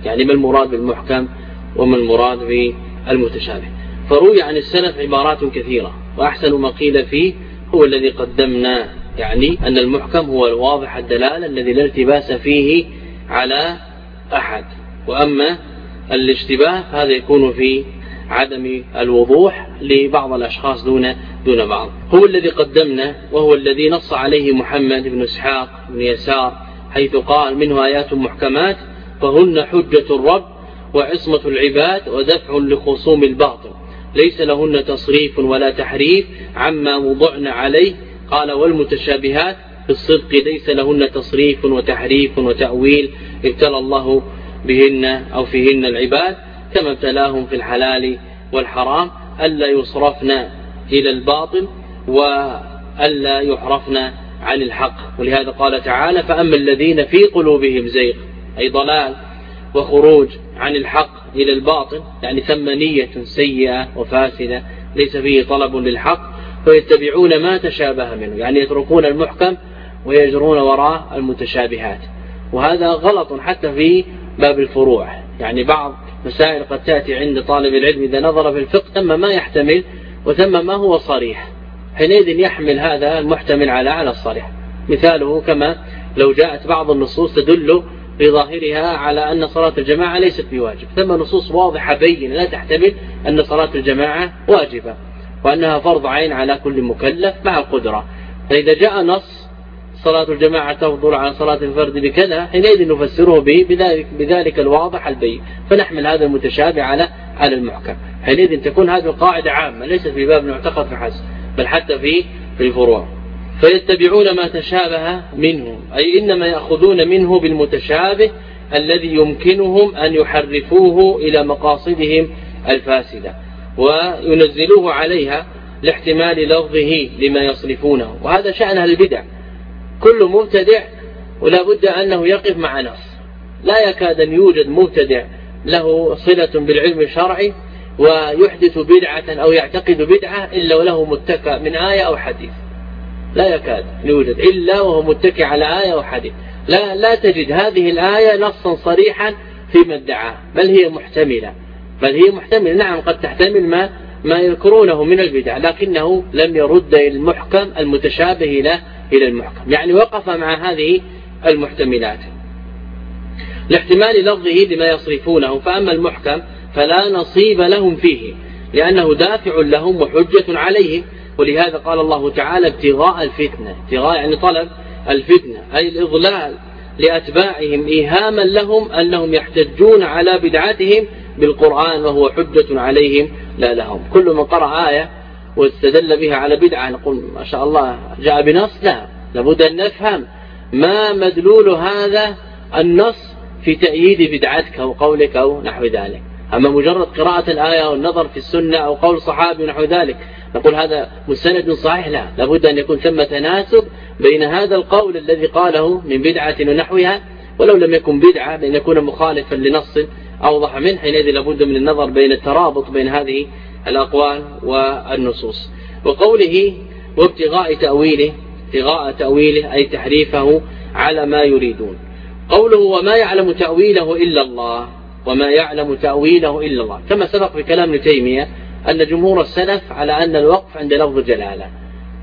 يعني ما المراد بالمحكم وما المراد بالمتشابه. فروي عن السلف عبارات كثيرة وأحسن ما قيل فيه هو الذي قدمناه يعني أن المحكم هو الواضح الدلالة الذي لا التباس فيه على أحد. وأما الاشتباه هذا يكون في عدم الوضوح لبعض الأشخاص دون دون بعض. هو الذي قدمنا وهو الذي نص عليه محمد بن إسحاق بن يسار حيث قال منه آيات محكمات فهن حجة الرب وعصمة العباد ودفع لخصوم الباطل. ليس لهن تصريف ولا تحريف عما وضعن عليه. قال والمتشابهات في الصدق ليس لهن تصريف وتحريف وتأويل ابتلى الله بهن أو فيهن العباد كما ابتلاهم في الحلال والحرام ألا يصرفن إلى الباطل وألا يحرفن عن الحق. ولهذا قال تعالى فأما الذين في قلوبهم زيغ أي ضلال وخروج عن الحق إلى الباطل يعني ثم نية سيئة وفاسدة ليس فيه طلب للحق فيتبعون ما تشابه منه يعني يتركون المحكم ويجرون وراء المتشابهات. وهذا غلط حتى في باب الفروع. يعني بعض مسائل قد تأتي عند طالب العلم إذا نظر في الفقه ثم ما يحتمل وثم ما هو صريح. حينئذ يحمل هذا المحتمل على على الصريح. مثاله كما لو جاءت بعض النصوص تدل في ظاهرها على أن صلاة الجماعة ليست بواجب ثم نصوص واضحة بينة لا تحتمل أن صلاة الجماعة واجبة وأنها فرض عين على كل مكلف مع القدرة. فإذا جاء نص صلاة الجماعة تفضل عن صلاة الفرد بكذا حينئذ نفسره به بذلك, بذلك الواضح البين. فنحمل هذا المتشابه على على المحكم. حينئذ تكون هذه القاعدة عامة ليست في باب المعتقد فحسب. بل حتى في في الفروع. فيتبعون ما تشابه منه أي إنما يأخذون منه بالمتشابه الذي يمكنهم أن يحرفوه إلى مقاصدهم الفاسدة وينزلوه عليها لاحتمال لفظه لما يصرفونه. وهذا شأن أهل البدع. كل مبتدع ولا بد أنه يقف مع نص. لا يكاد أن يوجد مبتدع له صلة بالعلم الشرعي ويحدث بدعة أو يعتقد بدعة إلا وله متكى من آية أو حديث. لا يكاد يوجد إلا وهو متكي على آية أو حديث. لا, لا تجد هذه الآية نصا صريحا فيما ادعاه بل هي محتملة. بل هي محتملة. نعم قد تحتمل ما ما يذكرونه من البدع لكنه لم يرد المحكم المتشابه إلى إلى المحكم. يعني وقف مع هذه المحتملات. لاحتمال لفظه لما يصرفونه. فأما المحكم فلا نصيب لهم فيه لأنه دافع لهم وحجة عليهم. ولهذا قال الله تعالى ابتغاء الفتنة ابتغاء يعني طلب الفتنة أي الإضلال لأتباعهم. إيهاما لهم أنهم يحتجون على بدعتهم بالقرآن وهو حجة عليهم لا لهم. كل من قرأ آية واستدل بها على بدعة نقول ما شاء الله جاء بنص لا لابد أن نفهم ما مدلول هذا النص في تأييد بدعتك أو قولك أو نحو ذلك. أما مجرد قراءة الآية والنظر في السنة أو قول صحابي ونحو ذلك نقول هذا مستند صحيح لا لابد أن يكون ثم تناسب بين هذا القول الذي قاله من بدعة ونحوها ولو لم يكن بدعة بأن يكون مخالفا لنص أوضح منه حينئذ لابد من النظر بين الترابط بين هذه الأقوال والنصوص. وقوله وابتغاء تأويله ابتغاء تأويله أي تحريفه على ما يريدون. قوله وما يعلم تأويله إلا الله. وما يعلم تأويله إلا الله. كما سبق في كلام تيمية أن جمهور السلف على أن الوقف عند لفظ الجلالة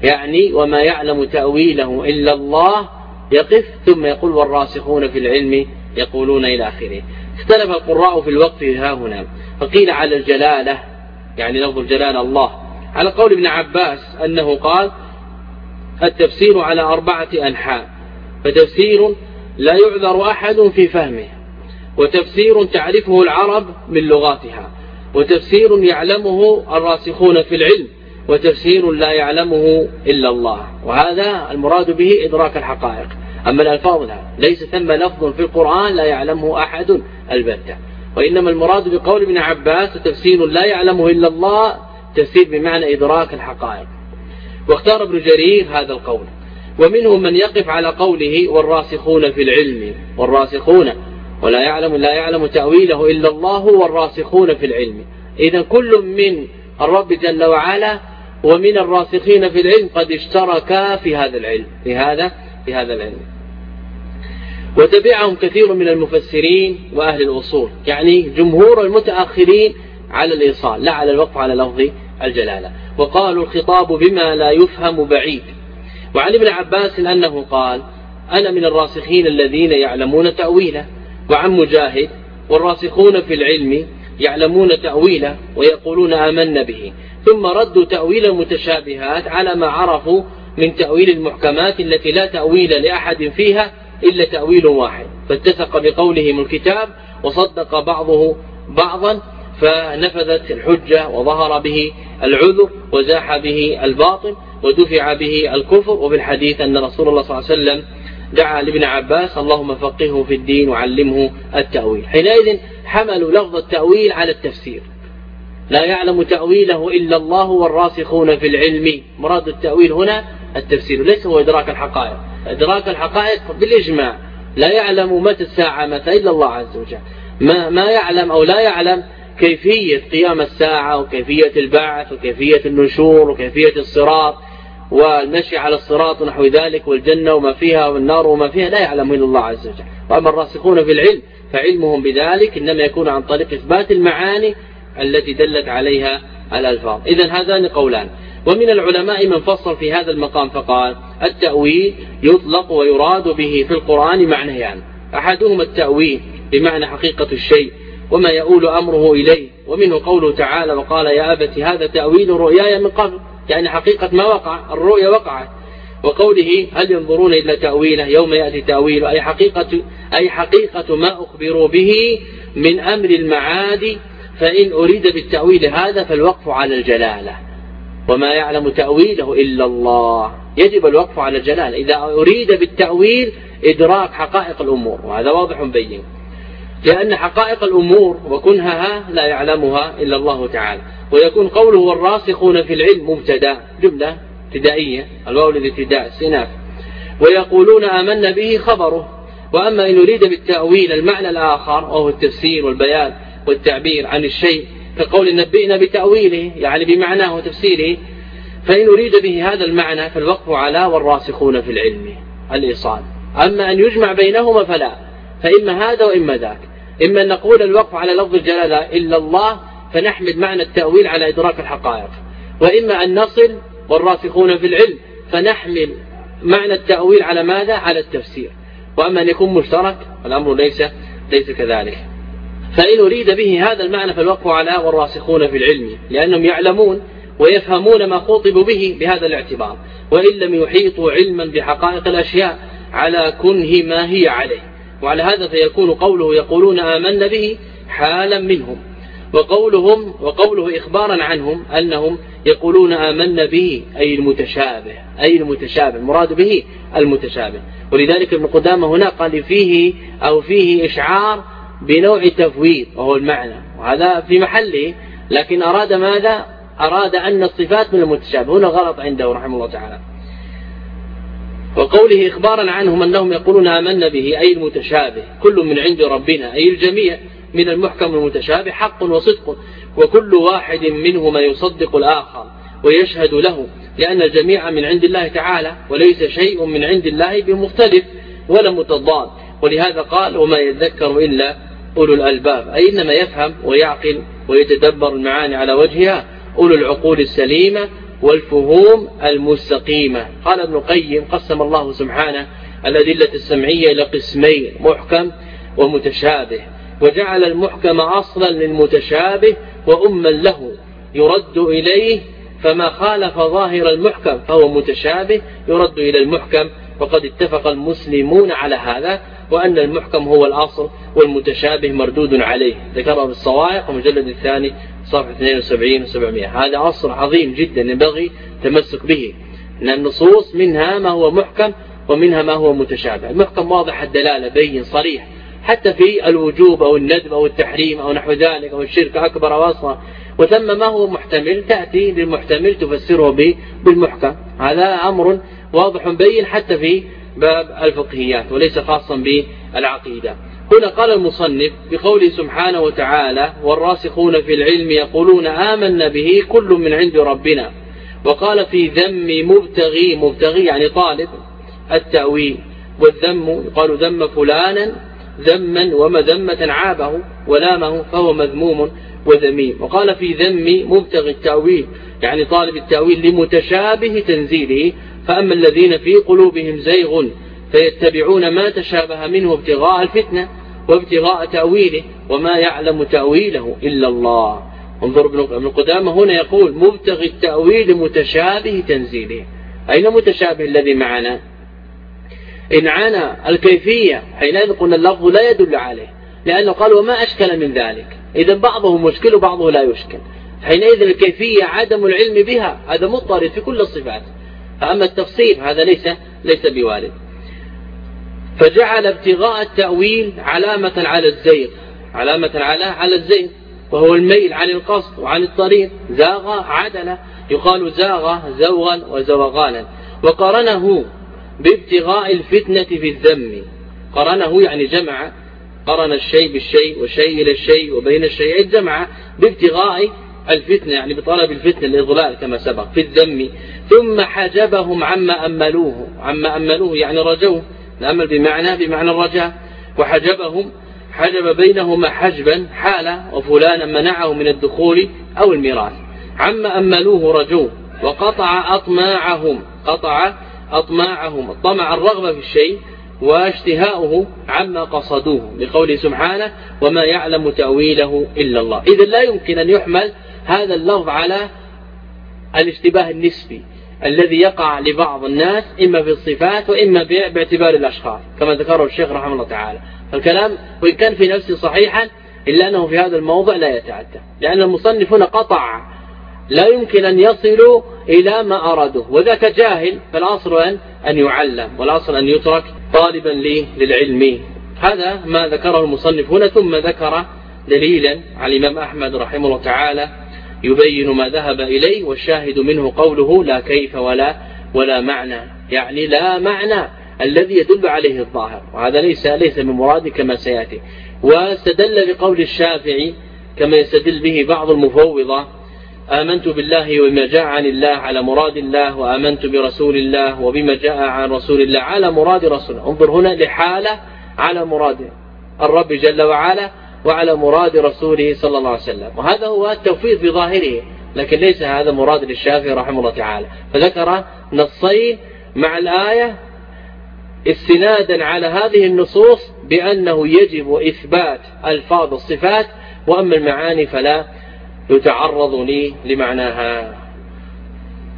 يعني وما يعلم تأويله إلا الله يقف ثم يقول والراسخون في العلم يقولون إلى آخره. اختلف القراء في الوقف ها هنا. فقيل على الجلالة يعني لفظ الجلالة الله. على قول ابن عباس أنه قال التفسير على أربعة أنحاء. فتفسير لا يعذر أحد في فهمه. وتفسير تعرفه العرب من لغاتها وتفسير يعلمه الراسخون في العلم وتفسير لا يعلمه إلا الله. وهذا المراد به إدراك الحقائق. أما الألفاظ لا ليس ثم لفظ في القرآن لا يعلمه أحد البتة. وإنما المراد بقول ابن عباس تفسير لا يعلمه إلا الله تفسير بمعنى إدراك الحقائق. واختار ابن جرير هذا القول. ومنهم من يقف على قوله والراسخون في العلم والراسخون ولا يعلم لا يعلم تأويله إلا الله والراسخون في العلم. إذا كل من الرب جل وعلا ومن الراسخين في العلم قد اشتركا في هذا العلم. في هذا في هذا العلم. وتبعهم كثير من المفسرين وأهل الأصول. يعني جمهور المتأخرين على الإيصال لا على الوقف على لفظ الجلالة. وقالوا الخطاب بما لا يفهم بعيد. وعن ابن عباس أنه قال أنا من الراسخين الذين يعلمون تأويله. وعن مجاهد والراسخون في العلم يعلمون تأويله ويقولون آمنا به. ثم ردوا تأويل المتشابهات على ما عرفوا من تأويل المحكمات التي لا تأويل لأحد فيها إلا تأويل واحد. فاتسق بقولهم الكتاب وصدق بعضه بعضا فنفذت الحجة وظهر به العذر وزاح به الباطل ودفع به الكفر. وفي الحديث أن رسول الله صلى الله عليه وسلم دعا لابن عباس اللهم فقهه في الدين وعلمه التأويل. حينئذ حملوا لفظ التأويل على التفسير. لا يعلم تأويله إلا الله والراسخون في العلم. مراد التأويل هنا التفسير ليس هو إدراك الحقائق. إدراك الحقائق بالإجماع. لا يعلم متى الساعة متى إلا الله عز وجل. ما, ما يعلم أو لا يعلم كيفية قيام الساعة وكيفية البعث وكيفية النشور وكيفية الصراط. والمشي على الصراط ونحو ذلك والجنة وما فيها والنار وما فيها لا يعلم إلا الله عز وجل. وأما الراسخون في العلم فعلمهم بذلك إنما يكون عن طريق إثبات المعاني التي دلت عليها الألفاظ. إذا هذان قولان. ومن العلماء من فصل في هذا المقام فقال التأويل يطلق ويراد به في القرآن معنيان. يعني أحدهما التأويل بمعنى حقيقة الشيء وما يؤول أمره إليه. ومنه قوله تعالى وقال يا أبت هذا تأويل رؤياي من قبل. يعني حقيقة ما وقع الرؤيا وقعت. وقوله هل ينظرون إلا تأويله يوم يأتي تأويله. أي حقيقة, أي حقيقة ما أخبروا به من أمر المعاد فإن أريد بالتأويل هذا فالوقف على الجلالة. وما يعلم تأويله إلا الله. يجب الوقف على الجلالة. إذا أريد بالتأويل إدراك حقائق الأمور. وهذا واضح بين. لأن حقائق الأمور وكنهها لا يعلمها إلا الله تعالى. ويكون قوله والراسخون في العلم مبتدا جملة ابتدائية الواو للابتداء السناف ويقولون آمنا به خبره. وأما إن أريد بالتأويل المعنى الآخر وهو التفسير والبيان والتعبير عن الشيء كقول نبئنا بتأويله يعني بمعناه وتفسيره فإن أريد به هذا المعنى فالوقف على والراسخون في العلم الإيصال. أما أن يجمع بينهما فلا. فإما هذا وإما ذاك. إما أن نقول الوقف على لفظ الجلالة إلا الله فنحمل معنى التأويل على إدراك الحقائق. وإما أن نصل والراسخون في العلم فنحمل معنى التأويل على ماذا؟ على التفسير. وأما أن يكون مشترك الأمر ليس ليس كذلك. فإن أريد به هذا المعنى فالوقف على والراسخون في العلم لأنهم يعلمون ويفهمون ما خوطبوا به بهذا الاعتبار. وإن لم يحيطوا علما بحقائق الأشياء على كنه ما هي عليه. وعلى هذا فيكون قوله يقولون آمنا به حالا منهم. وقولهم وقوله إخبارا عنهم أنهم يقولون آمنا به أي المتشابه أي المتشابه. المراد به المتشابه. ولذلك ابن قدامة هنا قال فيه أو فيه إشعار بنوع تفويض وهو المعنى. وهذا في محله لكن أراد ماذا؟ أراد أن الصفات من المتشابه. هنا غلط عنده رحمه الله تعالى. وقوله إخبارا عنهم أنهم يقولون آمنا به أي المتشابه. كل من عند ربنا أي الجميع. من المحكم المتشابه حق وصدق وكل واحد منهما يصدق الآخر ويشهد له لأن الجميع من عند الله تعالى وليس شيء من عند الله بمختلف ولا متضاد. ولهذا قال وما يذكر إلا أولو الألباب أي إنما يفهم ويعقل ويتدبر المعاني على وجهها أولو العقول السليمة والفهوم المستقيمة. قال ابن القيم قسم الله سبحانه الأدلة السمعية إلى قسمين محكم ومتشابه وجعل المحكم أصلا للمتشابه وأما له يرد إليه فما خالف ظاهر المحكم فهو متشابه يرد إلى المحكم. وقد اتفق المسلمون على هذا وأن المحكم هو الأصل والمتشابه مردود عليه. ذكره بالصواعق المجلد الثاني صفحة 72 و700 هذا أصل عظيم جدا ينبغي تمسك به. أن النصوص منها ما هو محكم ومنها ما هو متشابه. المحكم واضح الدلالة بين صريح. حتى في الوجوب أو الندب أو التحريم أو نحو ذلك أو الشرك أكبر أو أصغر وثم ما هو محتمل؟ تأتي للمحتمل تفسره بالمحكم. هذا أمر واضح بين حتى في باب الفقهيات وليس خاصا بالعقيدة. هنا قال المصنف بقوله سبحانه وتعالى والراسخون في العلم يقولون آمنا به كل من عند ربنا. وقال في ذم مبتغي مبتغي يعني طالب التأويل. والذم قالوا ذم فلانا ذما ومذمة عابه ولامه فهو مذموم وذميم. وقال في ذم مبتغي التأويل يعني طالب التأويل لمتشابه تنزيله فأما الذين في قلوبهم زيغ فيتبعون ما تشابه منه ابتغاء الفتنة وابتغاء تأويله وما يعلم تأويله إلا الله. انظر ابن قدامة هنا يقول مبتغي التأويل متشابه تنزيله. أين متشابه الذي معنا؟ إن عانى الكيفية حينئذ قلنا اللفظ لا يدل عليه لأنه قال وما أشكل من ذلك. إذا بعضه مشكل وبعضه لا يشكل. حينئذ الكيفية عدم العلم بها هذا مضطرد في كل الصفات. فأما التفصيل هذا ليس ليس بوارد. فجعل ابتغاء التأويل علامة على الزيغ. علامة على على الزين وهو الميل عن القصد وعن الطريق. زاغ عدل. يقال زاغ زوغا وزوغانا وقرنه بابتغاء الفتنة في الذم. قرنه يعني جمع. قرن الشيء بالشيء وشيء إلى الشيء وبين الشيئين جمع بابتغاء الفتنة يعني بطلب الفتنة الإضلال كما سبق في الذم. ثم حجبهم عما أملوه. عما أملوه يعني رجوه. نأمل بمعنى بمعنى الرجاء. وحجبهم حجب بينهما حجبا حالا وفلانا منعه من الدخول أو الميراث. عما أملوه رجوه. وقطع أطماعهم. قطع أطماعهم الطمع الرغبة في الشيء واشتهاؤه عما قصدوه لقوله سبحانه وما يعلم تأويله إلا الله. إذا لا يمكن أن يحمل هذا اللفظ على الاشتباه النسبي الذي يقع لبعض الناس إما في الصفات وإما باعتبار الأشخاص كما ذكره الشيخ رحمه الله تعالى. فالكلام وإن كان في نفسه صحيحا إلا أنه في هذا الموضع لا يتعدى لأن المصنف هنا قطع لا يمكن أن يصلوا إلى ما أرادوه وذاك جاهل فالأصل أن, أن يعلم والأصل أن يترك طالبا للعلم. هذا ما ذكره المصنف هنا ثم ذكر دليلا على الإمام أحمد رحمه الله تعالى يبين ما ذهب إليه والشاهد منه قوله لا كيف ولا ولا معنى. يعني لا معنى الذي يدل عليه الظاهر. وهذا ليس ليس من مراد كما سيأتي. واستدل بقول الشافعي كما يستدل به بعض المفوضة آمنت بالله وبما جاء عن الله على مراد الله وآمنت برسول الله وبما جاء عن رسول الله على مراد رسول. الله انظر هنا لحالة على مراد الرب جل وعلا وعلى مراد رسوله صلى الله عليه وسلم. وهذا هو التوفيق بظاهره لكن ليس هذا مراد للشافعي رحمه الله تعالى. فذكر نصين مع الآية استنادا على هذه النصوص بأنه يجب إثبات ألفاظ الصفات وأما المعاني فلا يتعرض لي لمعناها.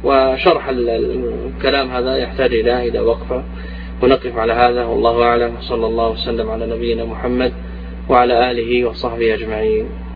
وشرح الكلام هذا يحتاج إلى إلى وقفة ونقف على هذا. والله أعلم. صلى الله وسلم على نبينا محمد وعلى آله وصحبه أجمعين.